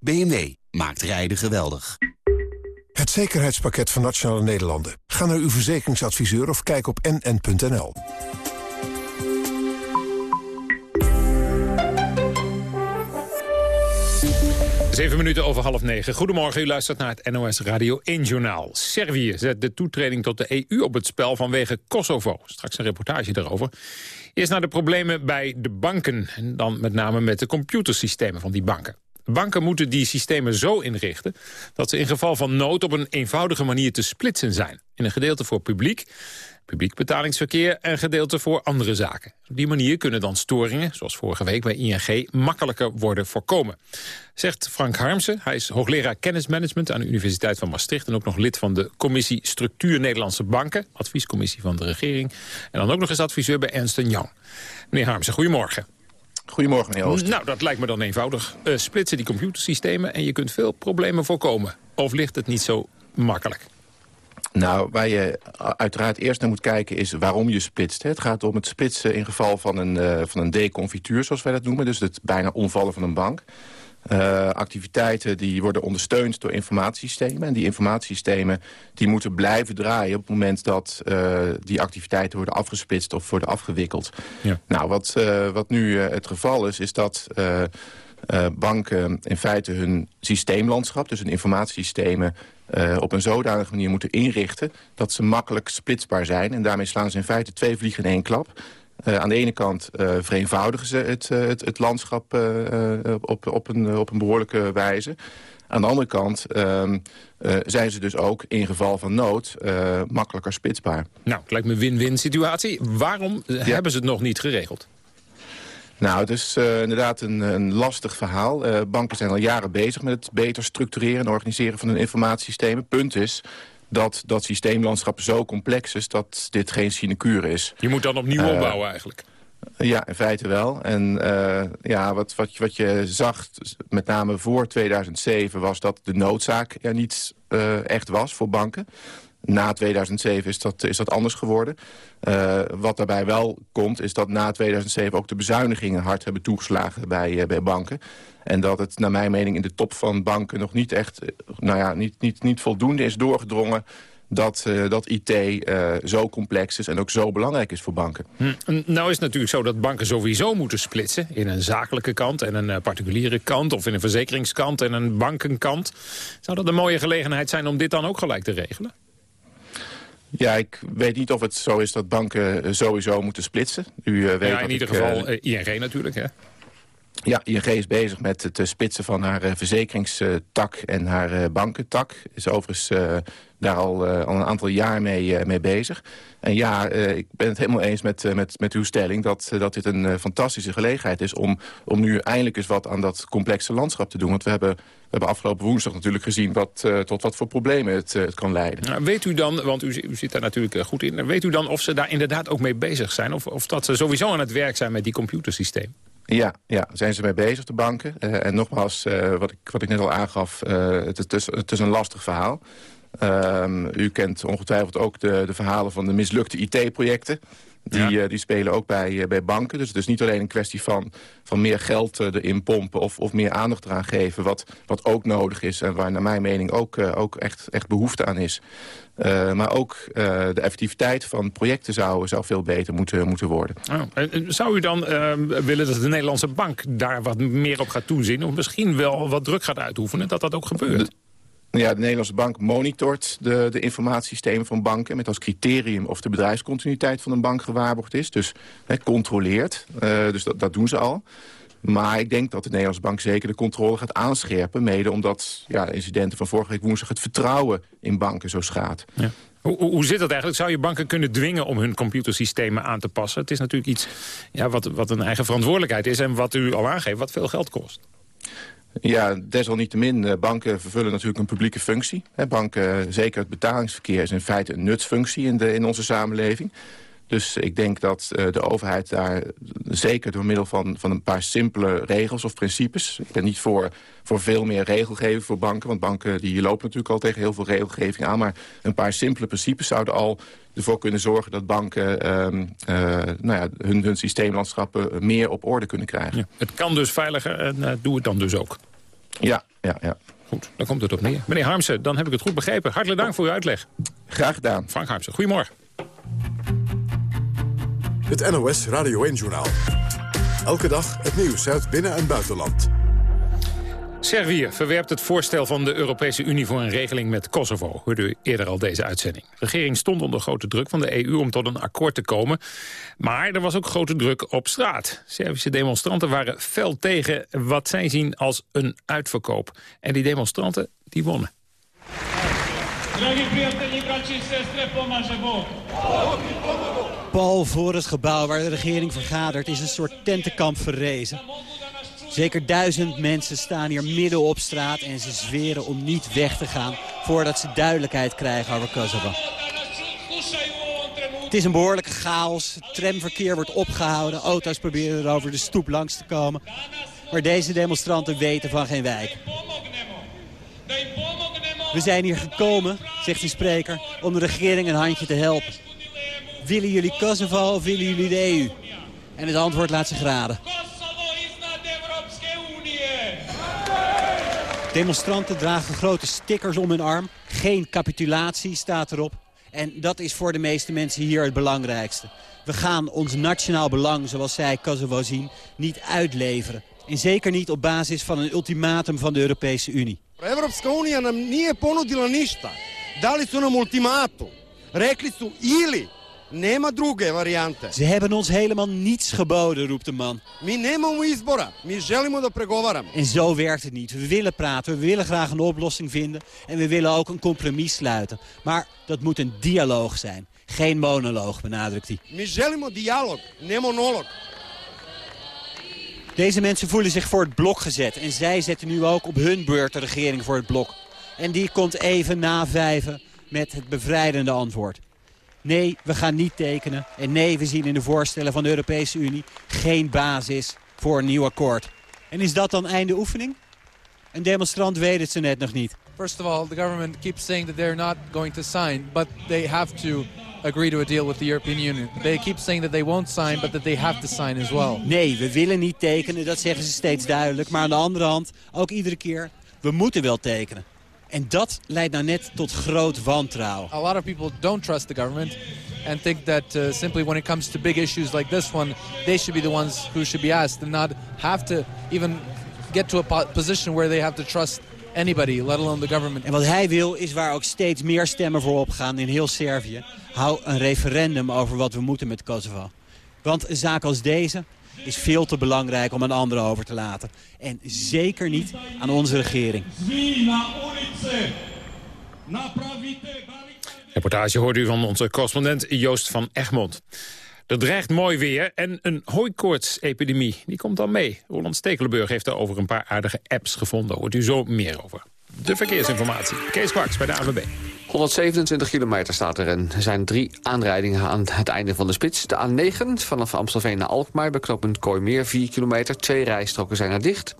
BMW maakt rijden geweldig. Het zekerheidspakket van Nationale Nederlanden. Ga naar uw verzekeringsadviseur of kijk op nn.nl. Zeven minuten over half negen. Goedemorgen, u luistert naar het NOS Radio 1 Journaal. Servië zet de toetreding tot de EU op het spel vanwege Kosovo. Straks een reportage daarover. Eerst naar de problemen bij de banken. En dan met name met de computersystemen van die banken. Banken moeten die systemen zo inrichten dat ze in geval van nood op een eenvoudige manier te splitsen zijn. In een gedeelte voor publiek, publiek betalingsverkeer en gedeelte voor andere zaken. Op die manier kunnen dan storingen, zoals vorige week bij ING, makkelijker worden voorkomen. Zegt Frank Harmsen, hij is hoogleraar kennismanagement aan de Universiteit van Maastricht en ook nog lid van de commissie Structuur Nederlandse Banken, adviescommissie van de regering. En dan ook nog eens adviseur bij Ernst Young. Meneer Harmsen, goedemorgen. Goedemorgen, meneer Ooster. Nou, dat lijkt me dan eenvoudig. Uh, splitsen die computersystemen en je kunt veel problemen voorkomen. Of ligt het niet zo makkelijk? Nou, waar je uiteraard eerst naar moet kijken is waarom je splitst. Het gaat om het splitsen in geval van een, uh, van een deconfituur, zoals wij dat noemen. Dus het bijna omvallen van een bank. Uh, activiteiten die worden ondersteund door informatiesystemen. En die informatiesystemen die moeten blijven draaien... op het moment dat uh, die activiteiten worden afgesplitst of worden afgewikkeld. Ja. Nou, wat, uh, wat nu het geval is, is dat... banken in feite hun systeemlandschap, dus hun informatiesystemen... op een zodanige manier moeten inrichten... dat ze makkelijk splitsbaar zijn. En daarmee slaan ze in feite twee vliegen in één klap. Uh, aan de ene kant uh, vereenvoudigen ze het, uh, het, het landschap op, op, een, op een behoorlijke wijze. Aan de andere kant ehm, zijn ze dus ook in geval van nood makkelijker spitsbaar. Nou, het lijkt me een win-win situatie. Waarom ja. hebben ze het nog niet geregeld? Nou, het is uh, inderdaad een, een, lastig verhaal. Banken zijn al jaren bezig met het beter structureren en organiseren van hun informatiesystemen. Punt is, dat dat systeemlandschap zo complex is dat dit geen sinecure is. Je moet dan opnieuw uh, opbouwen eigenlijk. Ja, in feite wel. En uh, ja, wat, wat, wat je zag, met name voor 2007... was dat de noodzaak er niet uh, echt was voor banken. Na 2007 is dat, is dat anders geworden. Uh, wat daarbij wel komt, is dat na 2007 ook de bezuinigingen hard hebben toegeslagen bij, bij banken. En dat het naar mijn mening in de top van banken nog niet echt, nou ja, niet, niet, niet voldoende is doorgedrongen dat, dat IT zo complex is en ook zo belangrijk is voor banken. Hm. Nou is het natuurlijk zo dat banken sowieso moeten splitsen... in een zakelijke kant en een particuliere kant... of in een verzekeringskant en een bankenkant. Zou dat een mooie gelegenheid zijn om dit dan ook gelijk te regelen? Ja, ik weet niet of het zo is dat banken sowieso moeten splitsen. U weet ja, in ieder ik, geval ING natuurlijk, hè? Ja, ING is bezig met het splitsen van haar verzekeringstak en haar bankentak. Is overigens daar al, al een aantal jaar mee, mee bezig. En ja, ik ben het helemaal eens met, met, met uw stelling... dat, dat dit een fantastische gelegenheid is om, om nu eindelijk eens wat aan dat complexe landschap te doen. Want we hebben, we hebben afgelopen woensdag natuurlijk gezien... Wat, tot wat voor problemen het, het kan leiden. Nou, weet u dan, want u, u zit daar natuurlijk goed in... weet u dan of ze daar inderdaad ook mee bezig zijn? Of, of dat ze sowieso aan het werk zijn met die computersysteem? Ja, ja, zijn ze mee bezig, de banken. Uh, en nogmaals, uh, wat, ik, wat ik net al aangaf, uh, het, is, het is een lastig verhaal. Um, u kent ongetwijfeld ook de, de verhalen van de mislukte IT-projecten. Die, ja. uh, die spelen ook bij, uh, bij banken. Dus het is niet alleen een kwestie van, van meer geld uh, erin pompen... Of, of meer aandacht eraan geven, wat, wat ook nodig is... en waar naar mijn mening ook, ook echt, echt behoefte aan is. maar ook de effectiviteit van projecten zou, zou veel beter moeten, moeten worden. Oh. Zou u dan willen dat de Nederlandse bank daar wat meer op gaat toezien... of misschien wel wat druk gaat uitoefenen, dat dat ook gebeurt? Ja, de Nederlandse bank monitort de, de informatiesystemen van banken... met als criterium of de bedrijfscontinuïteit van een bank gewaarborgd is. Dus he, controleert. Uh, dus dat, dat doen ze al. Maar ik denk dat de Nederlandse bank zeker de controle gaat aanscherpen. Mede omdat ja, de incidenten van vorige week woensdag het vertrouwen in banken zo schaadt. Ja. Hoe, hoe zit dat eigenlijk? Zou je banken kunnen dwingen om hun computersystemen aan te passen? Het is natuurlijk iets ja, wat, wat een eigen verantwoordelijkheid is... en wat u al aangeeft, wat veel geld kost. Ja, desalniettemin, banken vervullen natuurlijk een publieke functie. Banken, zeker het betalingsverkeer, is in feite een nutsfunctie in, de, in onze samenleving. Dus ik denk dat uh, de overheid daar zeker door middel van, van een paar simpele regels of principes... ik ben niet voor, voor veel meer regelgeving voor banken... want banken die lopen natuurlijk al tegen heel veel regelgeving aan... maar een paar simpele principes zouden al ervoor kunnen zorgen... dat banken uh, uh, nou ja, hun, hun systeemlandschappen meer op orde kunnen krijgen. Ja, het kan dus veiliger en uh, doe het dan dus ook. Ja, ja, ja. Goed, dan komt het op neer. Meneer Harmsen, dan heb ik het goed begrepen. Hartelijk dank voor uw uitleg. Graag gedaan. Frank Harmsen, goedemorgen. Het NOS Radio 1-journaal. Elke dag het nieuws uit binnen- en buitenland. Servië verwerpt het voorstel van de Europese Unie voor een regeling met Kosovo. Hoorde u eerder al deze uitzending. De regering stond onder grote druk van de EU om tot een akkoord te komen. Maar er was ook grote druk op straat. Servische demonstranten waren fel tegen wat zij zien als een uitverkoop. En die demonstranten, die wonnen. Pal voor het gebouw waar de regering vergadert is een soort tentenkamp verrezen. Zeker duizend mensen staan hier midden op straat en ze zweren om niet weg te gaan voordat ze duidelijkheid krijgen over Kosovo. Het is een behoorlijke chaos. Het tramverkeer wordt opgehouden. Auto's proberen er over de stoep langs te komen. Maar deze demonstranten weten van geen wijk. We zijn hier gekomen, zegt de spreker, om de regering een handje te helpen. Willen jullie Kosovo of willen jullie de EU? En het antwoord laat zich raden. Demonstranten dragen grote stickers om hun arm. Geen capitulatie staat erop. En dat is voor de meeste mensen hier het belangrijkste. We gaan ons nationaal belang, zoals zij Kosovo zien, niet uitleveren. En zeker niet op basis van een ultimatum van de Europese Unie. Europska unija nam nije ponudila ništa. Dali su nam ultimatum. Rekli su ili Nema druge variante. Ze hebben ons helemaal niets geboden, roept de man. Mi nemamo izbora. Mi želimo da pregovaram. En zo werkt het niet. We willen praten, we willen graag een oplossing vinden. En we willen ook een compromis sluiten. Maar dat moet een dialoog zijn. Geen monoloog, benadrukt hij. Mi želimo dialog, ne monolog. Deze mensen voelen zich voor het blok gezet. En zij zetten nu ook op hun beurt de regering voor het blok. En die komt even na vijven met het bevrijdende antwoord. Nee, we gaan niet tekenen. En nee, we zien in de voorstellen van de Europese Unie geen basis voor een nieuw akkoord. En is dat dan einde oefening? Een demonstrant weet het ze net nog niet. First of all, the government keeps saying that they're not going to sign, but they have to agree to a deal with the European Union. They keep saying that they won't sign, but that they have to sign as well. Nee, we willen niet tekenen, dat zeggen ze steeds duidelijk. Maar aan de andere hand, ook iedere keer, we moeten wel tekenen. En dat leidt nou net tot groot wantrouwen. A lot of people don't trust the government and think that uh, simply when it comes to big issues like this one, they should be the ones who should be asked and not have to even get to a position where they have to trust anybody, let alone the government. En wat hij wil is waar ook steeds meer stemmen voor opgaan in heel Servië. hou een referendum over wat we moeten met Kosovo. Want een zaak als deze is veel te belangrijk om aan anderen over te laten. En zeker niet aan onze regering. Reportage hoorde u van onze correspondent Joost van Egmond. Er dreigt mooi weer en een hooikoortsepidemie. Die komt dan mee. Roland Stekelenburg heeft er over een paar aardige apps gevonden. Hoort u zo meer over. De verkeersinformatie. Kees Kwaks bij de AWB. 127 kilometer staat er en er zijn drie aanrijdingen aan het einde van de spits. De A9 vanaf Amstelveen naar Alkmaar bij knooppunt Kooimeer 4 kilometer. Twee rijstroken zijn er dicht.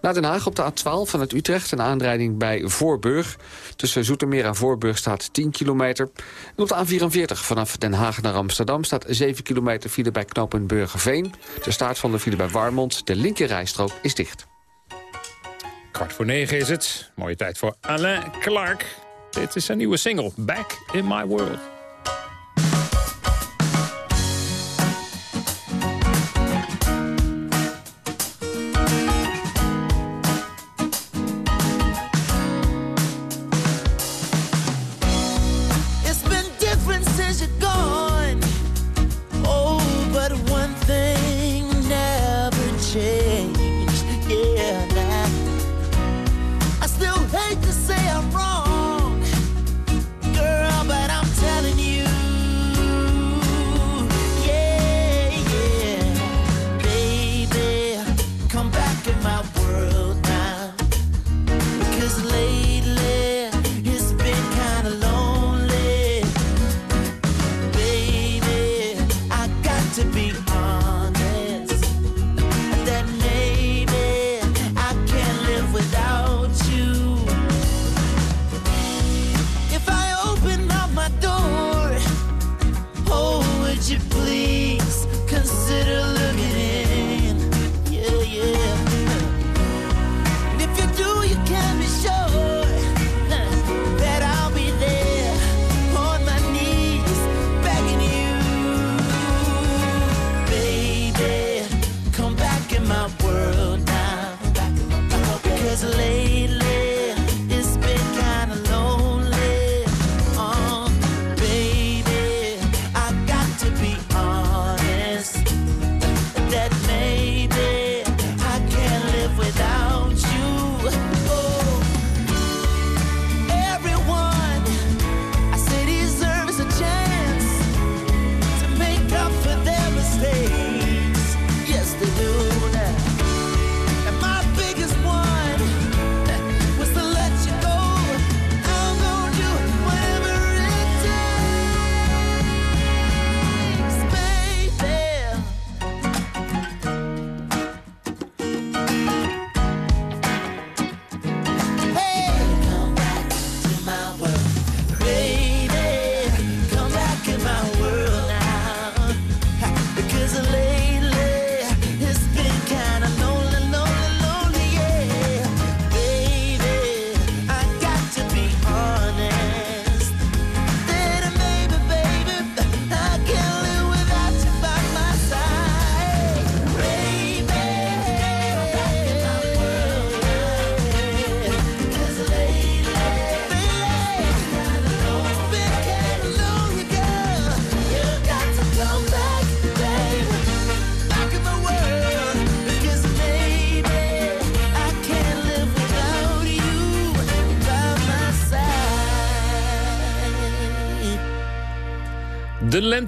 Naar Den Haag op de A12 vanuit Utrecht een aanrijding bij Voorburg. Tussen Zoetermeer en Voorburg staat 10 kilometer. En op de A44 vanaf Den Haag naar Amsterdam staat 7 kilometer file bij knooppunt Burgerveen. De staart van de file bij Warmond. De linker rijstrook is dicht. Kwart voor negen is het. Mooie tijd voor Alain Clark. Dit is zijn nieuwe single, Back in My World.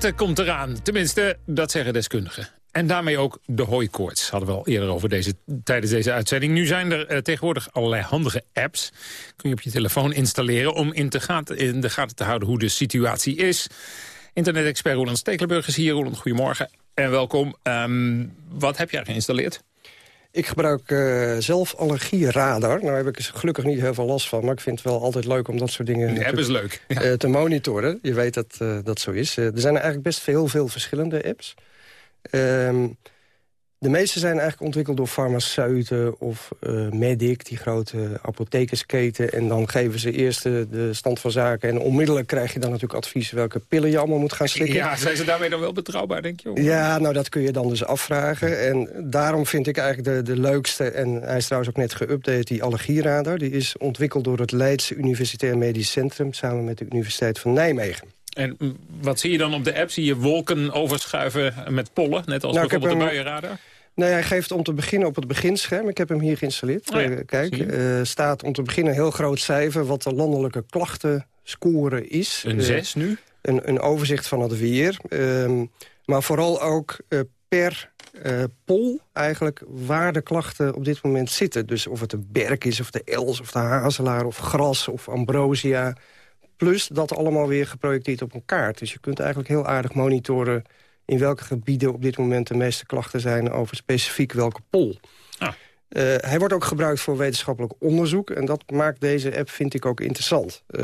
Lente komt eraan. Tenminste, dat zeggen deskundigen. En daarmee ook de hooikoorts. Hadden we al eerder over deze, tijdens deze uitzending. Nu zijn er eh, tegenwoordig allerlei handige apps. Kun je op je telefoon installeren om in, te in de gaten te houden hoe de situatie is. Internet-expert Roland Stekelenburg is hier. Roland, goedemorgen en welkom. Ehm, wat heb jij geïnstalleerd? Ik gebruik eh, zelf allergieradar. Nou heb ik er gelukkig niet heel veel last van... maar ik vind het wel altijd leuk om dat soort dingen De app is leuk. eh, <laughs> te monitoren. Je weet dat eh, dat zo is. Er zijn eigenlijk best heel veel verschillende apps. Ehm, de meeste zijn eigenlijk ontwikkeld door farmaceuten of eh, Medic... die grote apothekersketen. En dan geven ze eerst de, de stand van zaken... en onmiddellijk krijg je dan natuurlijk advies... welke pillen je allemaal moet gaan slikken. Ja, zijn ze daarmee dan wel betrouwbaar, denk je? Ja, nou dat kun je dan dus afvragen. En daarom vind ik eigenlijk de, de leukste... en hij is trouwens ook net geüpdate, die allergieradar. Die is ontwikkeld door het Leidse Universitair Medisch Centrum... samen met de Universiteit van Nijmegen. En wat zie je dan op de app? Zie je wolken overschuiven met pollen, net als Nou, bijvoorbeeld de buienradar? Nee, hij geeft om te beginnen op het beginscherm. Ik heb hem hier geïnstalleerd. Oh ja, Eh, kijk, eh, staat om te beginnen een heel groot cijfer... wat de landelijke klachtenscore is. Een Eh, zes nu? Een, een overzicht van het weer. Ehm, maar vooral ook per eh, pol eigenlijk waar de klachten op dit moment zitten. Dus of het de berk is, of de els, of de hazelaar, of gras, of ambrosia. Plus dat allemaal weer geprojecteerd op een kaart. Dus je kunt eigenlijk heel aardig monitoren... in welke gebieden op dit moment de meeste klachten zijn... over specifiek welke pol. Ah. Eh, hij wordt ook gebruikt voor wetenschappelijk onderzoek. En dat maakt deze app, vind ik, ook interessant. Eh,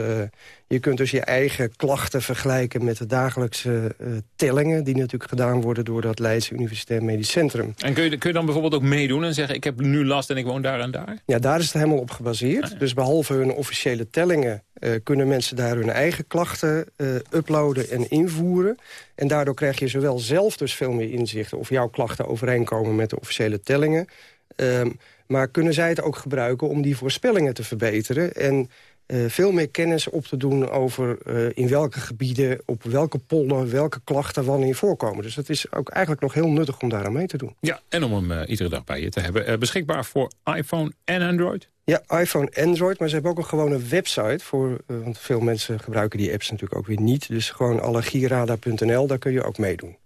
je kunt dus je eigen klachten vergelijken met de dagelijkse eh, tellingen... die natuurlijk gedaan worden door dat Leidse Universitair Medisch Centrum. En kun je, kun je dan bijvoorbeeld ook meedoen en zeggen... ik heb nu last en ik woon daar en daar? Ja, daar is het helemaal op gebaseerd. Dus behalve hun officiële tellingen... kunnen mensen daar hun eigen klachten uploaden en invoeren. En daardoor krijg je zowel zelf dus veel meer inzichten... of jouw klachten overeenkomen met de officiële tellingen... Ehm, maar kunnen zij het ook gebruiken om die voorspellingen te verbeteren... en eh, veel meer kennis op te doen over eh, in welke gebieden... op welke pollen, welke klachten wanneer voorkomen. Dus het is ook eigenlijk nog heel nuttig om daar aan mee te doen. Ja, en om hem eh, iedere dag bij je te hebben. Beschikbaar voor iPhone en Android? Ja, iPhone, Android, maar ze hebben ook een gewone website. Voor, want veel mensen gebruiken die apps natuurlijk ook weer niet. Dus gewoon allergierada.nl, daar kun je ook meedoen.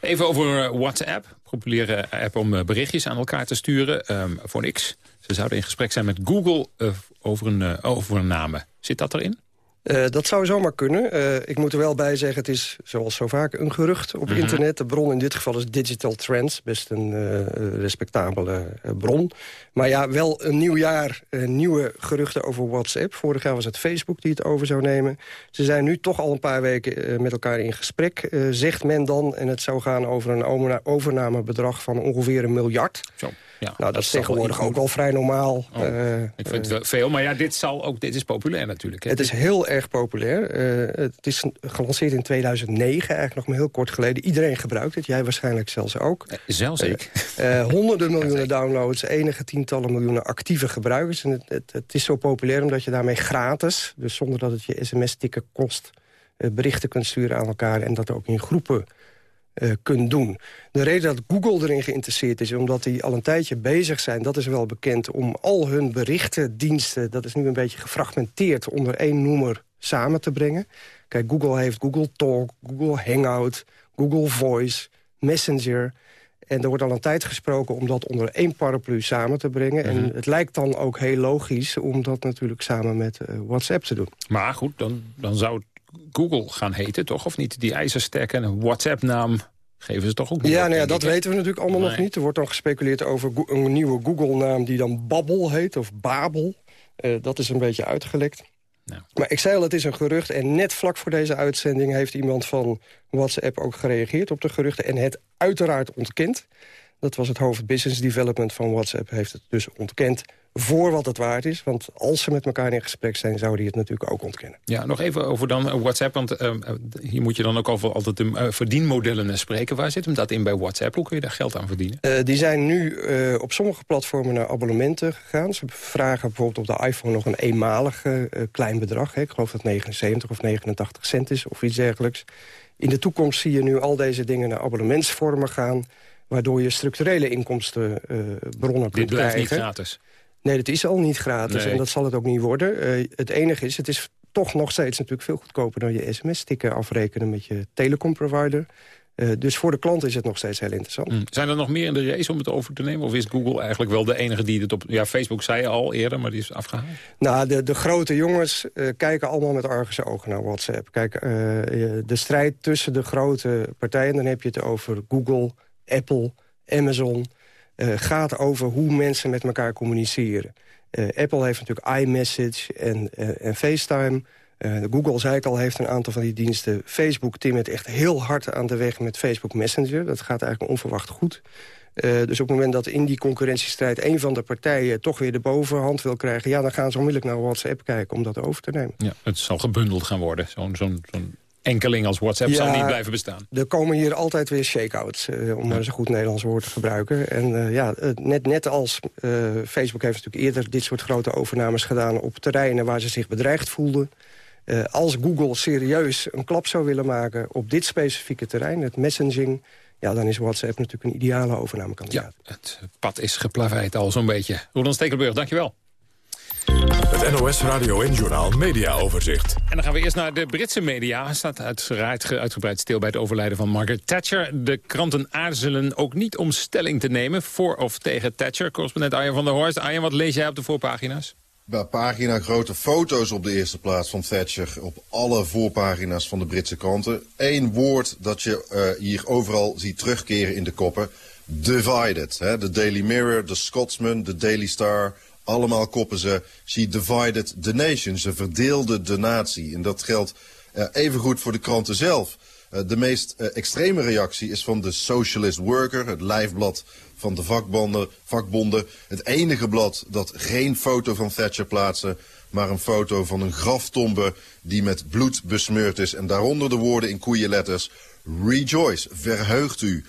Even over eh, WhatsApp. Populaire app om eh, berichtjes aan elkaar te sturen. Ehm, voor niks. Ze zouden in gesprek zijn met Google eh, over een eh, overname. Zit dat erin? Eh, dat zou zomaar kunnen. Eh, ik moet er wel bij zeggen, het is zoals zo vaak een gerucht op Mhm. internet. De bron in dit geval is Digital Trends. Best een eh, respectabele bron. Maar ja, wel een nieuw jaar nieuwe geruchten over WhatsApp. Vorig jaar was het Facebook die het over zou nemen. Ze zijn nu toch al een paar weken met elkaar in gesprek, zegt men dan. En het zou gaan over een overna- overnamebedrag van ongeveer een miljard. Zo. Ja, nou, dat, is wel tegenwoordig ook al vrij normaal. Oh, Eh, Ik vind het wel veel, maar ja, dit, zal ook, dit is populair natuurlijk. Hè? het is heel erg populair. Eh, het is gelanceerd in 2009, eigenlijk nog maar heel kort geleden. Iedereen gebruikt het, jij waarschijnlijk zelfs ook. Zelfs ik. Eh, <laughs> honderden miljoenen downloads, enige tientallen miljoenen actieve gebruikers. En het, het, het is zo populair omdat je daarmee gratis... dus zonder dat het je sms-tikken kost... eh, berichten kunt sturen aan elkaar en dat ook in groepen eh, kunt doen. De reden dat Google erin geïnteresseerd is... omdat die al een tijdje bezig zijn, dat is wel bekend... om al hun berichtendiensten, dat is nu een beetje gefragmenteerd... onder één noemer samen te brengen. Kijk, Google heeft Google Talk, Google Hangout, Google Voice, Messenger... En er wordt al een tijd gesproken om dat onder één paraplu samen te brengen. En Mhm. het lijkt dan ook heel logisch om dat natuurlijk samen met eh, WhatsApp te doen. Maar goed, dan, dan zou het Google gaan heten, toch? Of niet? Die ijzersterke WhatsApp-naam geven ze toch ook niet Ja, op, nou ja, dat ik, weten we natuurlijk allemaal nog niet. Er wordt dan gespeculeerd over een nieuwe Google-naam die dan Babbel heet, of Babel. Eh, dat is een beetje uitgelekt. Maar ik zei al, het is een gerucht. En net vlak voor deze uitzending heeft iemand van WhatsApp ook gereageerd op de geruchten. En het uiteraard ontkend. Dat was het hoofd Business Development van WhatsApp. Heeft het dus ontkend voor wat het waard is. Want als ze met elkaar in gesprek zijn, zou die het natuurlijk ook ontkennen. Ja, nog even over dan eh, WhatsApp, want eh, eh, hier moet je dan ook over altijd de verdienmodellen spreken. Waar zit hem dat in bij WhatsApp? Hoe kun je daar geld aan verdienen? Die zijn nu op sommige platformen naar abonnementen gegaan. Ze vragen bijvoorbeeld op de iPhone nog een eenmalig klein bedrag. Hè. Ik geloof dat 79 of 89 cent is of iets dergelijks. In de toekomst zie je nu al deze dingen naar abonnementsvormen gaan... waardoor je structurele inkomstenbronnen kunt Dit blijft krijgen. niet gratis. Nee, dat is al niet gratis Nee. en dat zal het ook niet worden. Eh, het enige is, het is toch nog steeds natuurlijk veel goedkoper... dan je sms-stikken afrekenen met je telecomprovider. Eh, dus voor de klant is het nog steeds heel interessant. Hm. Zijn er nog meer in de race om het over te nemen? Of is Google eigenlijk wel de enige die het op... Ja, Facebook zei je al eerder, maar die is afgehaald. Nou, de, de grote jongens eh, kijken allemaal met arguse ogen naar WhatsApp. Kijk, de strijd tussen de grote partijen... dan heb je het over Google, Apple, Amazon... eh, gaat over hoe mensen met elkaar communiceren. Eh, Apple heeft natuurlijk iMessage en, eh, en FaceTime... Google, zei ik al, heeft een aantal van die diensten. Facebook timmert echt heel hard aan de weg met Facebook Messenger. Dat gaat eigenlijk onverwacht goed. Dus op het moment dat in die concurrentiestrijd... een van de partijen toch weer de bovenhand wil krijgen... ja, dan gaan ze onmiddellijk naar WhatsApp kijken om dat over te nemen. Ja, het zal gebundeld gaan worden. Zo'n zo'n enkeling als WhatsApp zal Ja, niet blijven bestaan. Er komen hier altijd weer shakeouts, eh om maar eens een goed Nederlands woord te gebruiken. En eh, ja, eh, net, net als Facebook heeft natuurlijk eerder dit soort grote overnames gedaan... op terreinen waar ze zich bedreigd voelden. Als Google serieus een klap zou willen maken op dit specifieke terrein... het messaging, ja, dan is WhatsApp natuurlijk een ideale overnamekandidaat. Ja, het pad is geplaveid al zo'n beetje. Roland Stekelburg, dankjewel. Het NOS Radio en Journaal Media Overzicht. En dan gaan we eerst naar de Britse media. Staat uiteraard uitgebreid stil bij het overlijden van Margaret Thatcher. De kranten aarzelen ook niet om stelling te nemen... voor of tegen Thatcher. Correspondent Arjen van der Horst. Arjen, wat lees jij op de voorpagina's? Bij pagina grote foto's op de eerste plaats van Thatcher... op alle voorpagina's van de Britse kranten. Eén woord dat je uh, hier overal ziet terugkeren in de koppen. Divided. Hè? De Daily Mirror, de Scotsman, de Daily Star... Allemaal koppen ze, she divided the nation. Ze verdeelde de natie. En dat geldt uh, evengoed voor de kranten zelf. Uh, de meest uh, extreme reactie is van de Socialist Worker, het lijfblad van de vakbonden, vakbonden. Het enige blad dat geen foto van Thatcher plaatste, maar een foto van een graftombe die met bloed besmeurd is. En daaronder de woorden in koeienletters, rejoice, verheugt u.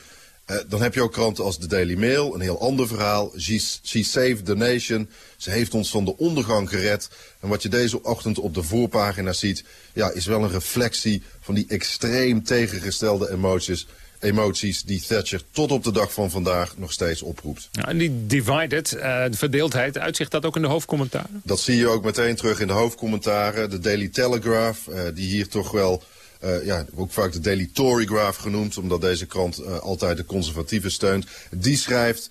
Uh, dan heb je ook kranten als de Daily Mail, een heel ander verhaal. She, she, saved the nation. Ze heeft ons van de ondergang gered. En wat je deze ochtend op de voorpagina ziet... Ja, is wel een reflectie van die extreem tegengestelde emoties emoties die Thatcher tot op de dag van vandaag nog steeds oproept. Ja, en die divided, uh, de verdeeldheid, uitzicht dat ook in de hoofdcommentaren? Dat zie je ook meteen terug in de hoofdcommentaren. De Daily Telegraph, uh, die hier toch wel... Uh, ja, ook vaak de Daily Torygraph genoemd, omdat deze krant uh, altijd de conservatieven steunt. Die schrijft...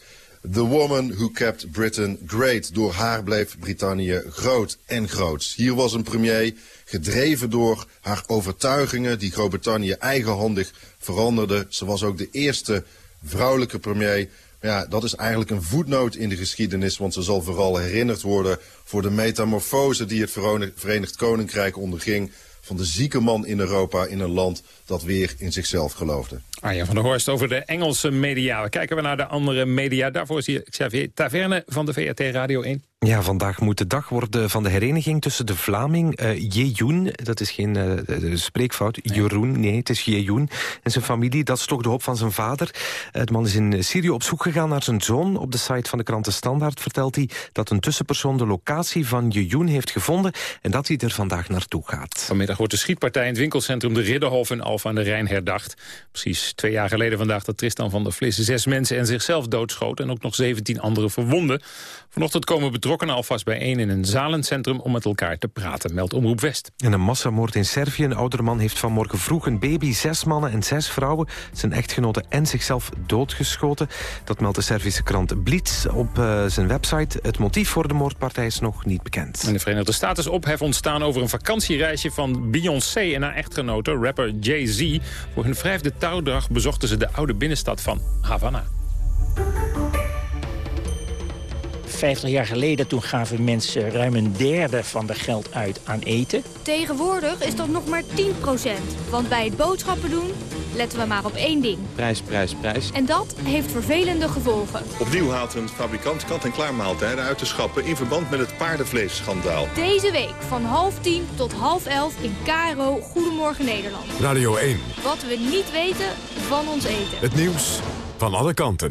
The woman who kept Britain great. Door haar bleef Brittannië groot en groots. Hier was een premier, gedreven door haar overtuigingen... die Groot-Brittannië eigenhandig veranderde. Ze was ook de eerste vrouwelijke premier... Ja, dat is eigenlijk een voetnoot in de geschiedenis... want ze zal vooral herinnerd worden voor de metamorfose... die het Verenigd Koninkrijk onderging van de zieke man in Europa in een land dat weer in zichzelf geloofde. Arjen van der Horst over de Engelse media. Kijken we naar de andere media. Daarvoor zie je Xavier Taverne van de VRT Radio 1. Ja, vandaag moet de dag worden van de hereniging tussen de Vlaming uh, Jejoen, dat is geen uh, spreekfout, nee. Jeroen, nee, het is Jejoen, en zijn familie. Dat is toch de hoop van zijn vader. De man is in Syrië op zoek gegaan naar zijn zoon. Op de site van de krant De Standaard vertelt hij dat een tussenpersoon de locatie van Jejoen heeft gevonden en dat hij er vandaag naartoe gaat. Vanmiddag wordt de schietpartij in het winkelcentrum De Ridderhof in Alphen aan de Rijn herdacht. Precies twee jaar geleden vandaag dat Tristan van der Vlissen zes mensen en zichzelf doodschoot en ook nog 17 anderen verwonden. Vanochtend komen betrokkenen alvast bijeen in een zalencentrum om met elkaar te praten, meldt Omroep West. En een massamoord in Servië. Een oudere man heeft vanmorgen vroeg een baby, zes mannen en zes vrouwen, zijn echtgenoten en zichzelf doodgeschoten. Dat meldt de Servische krant Blitz op uh, zijn website. Het motief voor de moordpartij is nog niet bekend. In de Verenigde Staten is ophef ontstaan over een vakantiereisje van Beyoncé en haar echtgenote, rapper Voor hun vijfde touwdag bezochten ze de oude binnenstad van Havana. 50 jaar geleden toen gaven mensen ruim een derde van de geld uit aan eten. Tegenwoordig is dat nog maar 10% Want bij het boodschappen doen letten we maar op één ding. Prijs, prijs, prijs. En dat heeft vervelende gevolgen. Opnieuw haalt een fabrikant kant-en-klaar maaltijden uit de schappen... in verband met het paardenvleesschandaal. Deze week van half tien tot half elf in KRO Goedemorgen Nederland. Radio 1. Wat we niet weten van ons eten. Het nieuws van alle kanten.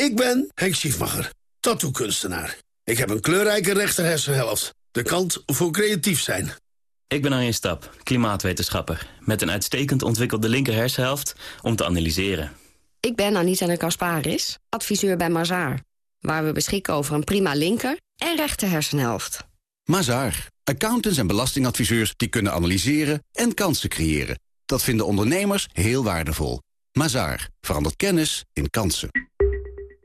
Ik ben Henk Schiefmacher, tattoo-kunstenaar. Ik heb een kleurrijke rechterhersenhelft. De kant voor creatief zijn. Ik ben Arjen Stap, klimaatwetenschapper. Met een uitstekend ontwikkelde linkerhersenhelft om te analyseren. Ik ben Anita de Kasparis, adviseur bij Mazaar. Waar we beschikken over een prima linker en rechter hersenhelft. Mazaar, accountants en belastingadviseurs die kunnen analyseren en kansen creëren. Dat vinden ondernemers heel waardevol. Mazaar, verandert kennis in kansen.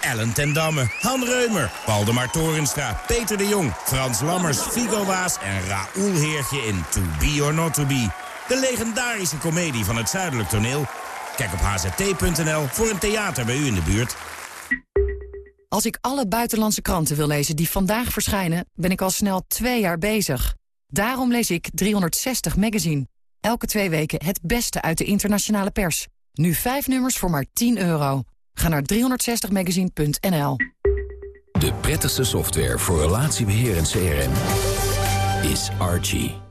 Ellen ten Damme, Han Reumer, Waldemar Torenstra, Peter de Jong... Frans Lammers, Figo Waas en Raoul Heertje in To Be or Not To Be. De legendarische komedie van het Zuidelijk Toneel. Kijk op hzt.nl voor een theater bij u in de buurt. Als ik alle buitenlandse kranten wil lezen die vandaag verschijnen... ben ik al snel twee jaar bezig. Daarom lees ik 360 Magazine. Elke twee weken het beste uit de internationale pers. Nu vijf nummers voor maar 10 euro. Ga naar 360magazine.nl. De prettigste software voor relatiebeheer en CRM is Archie.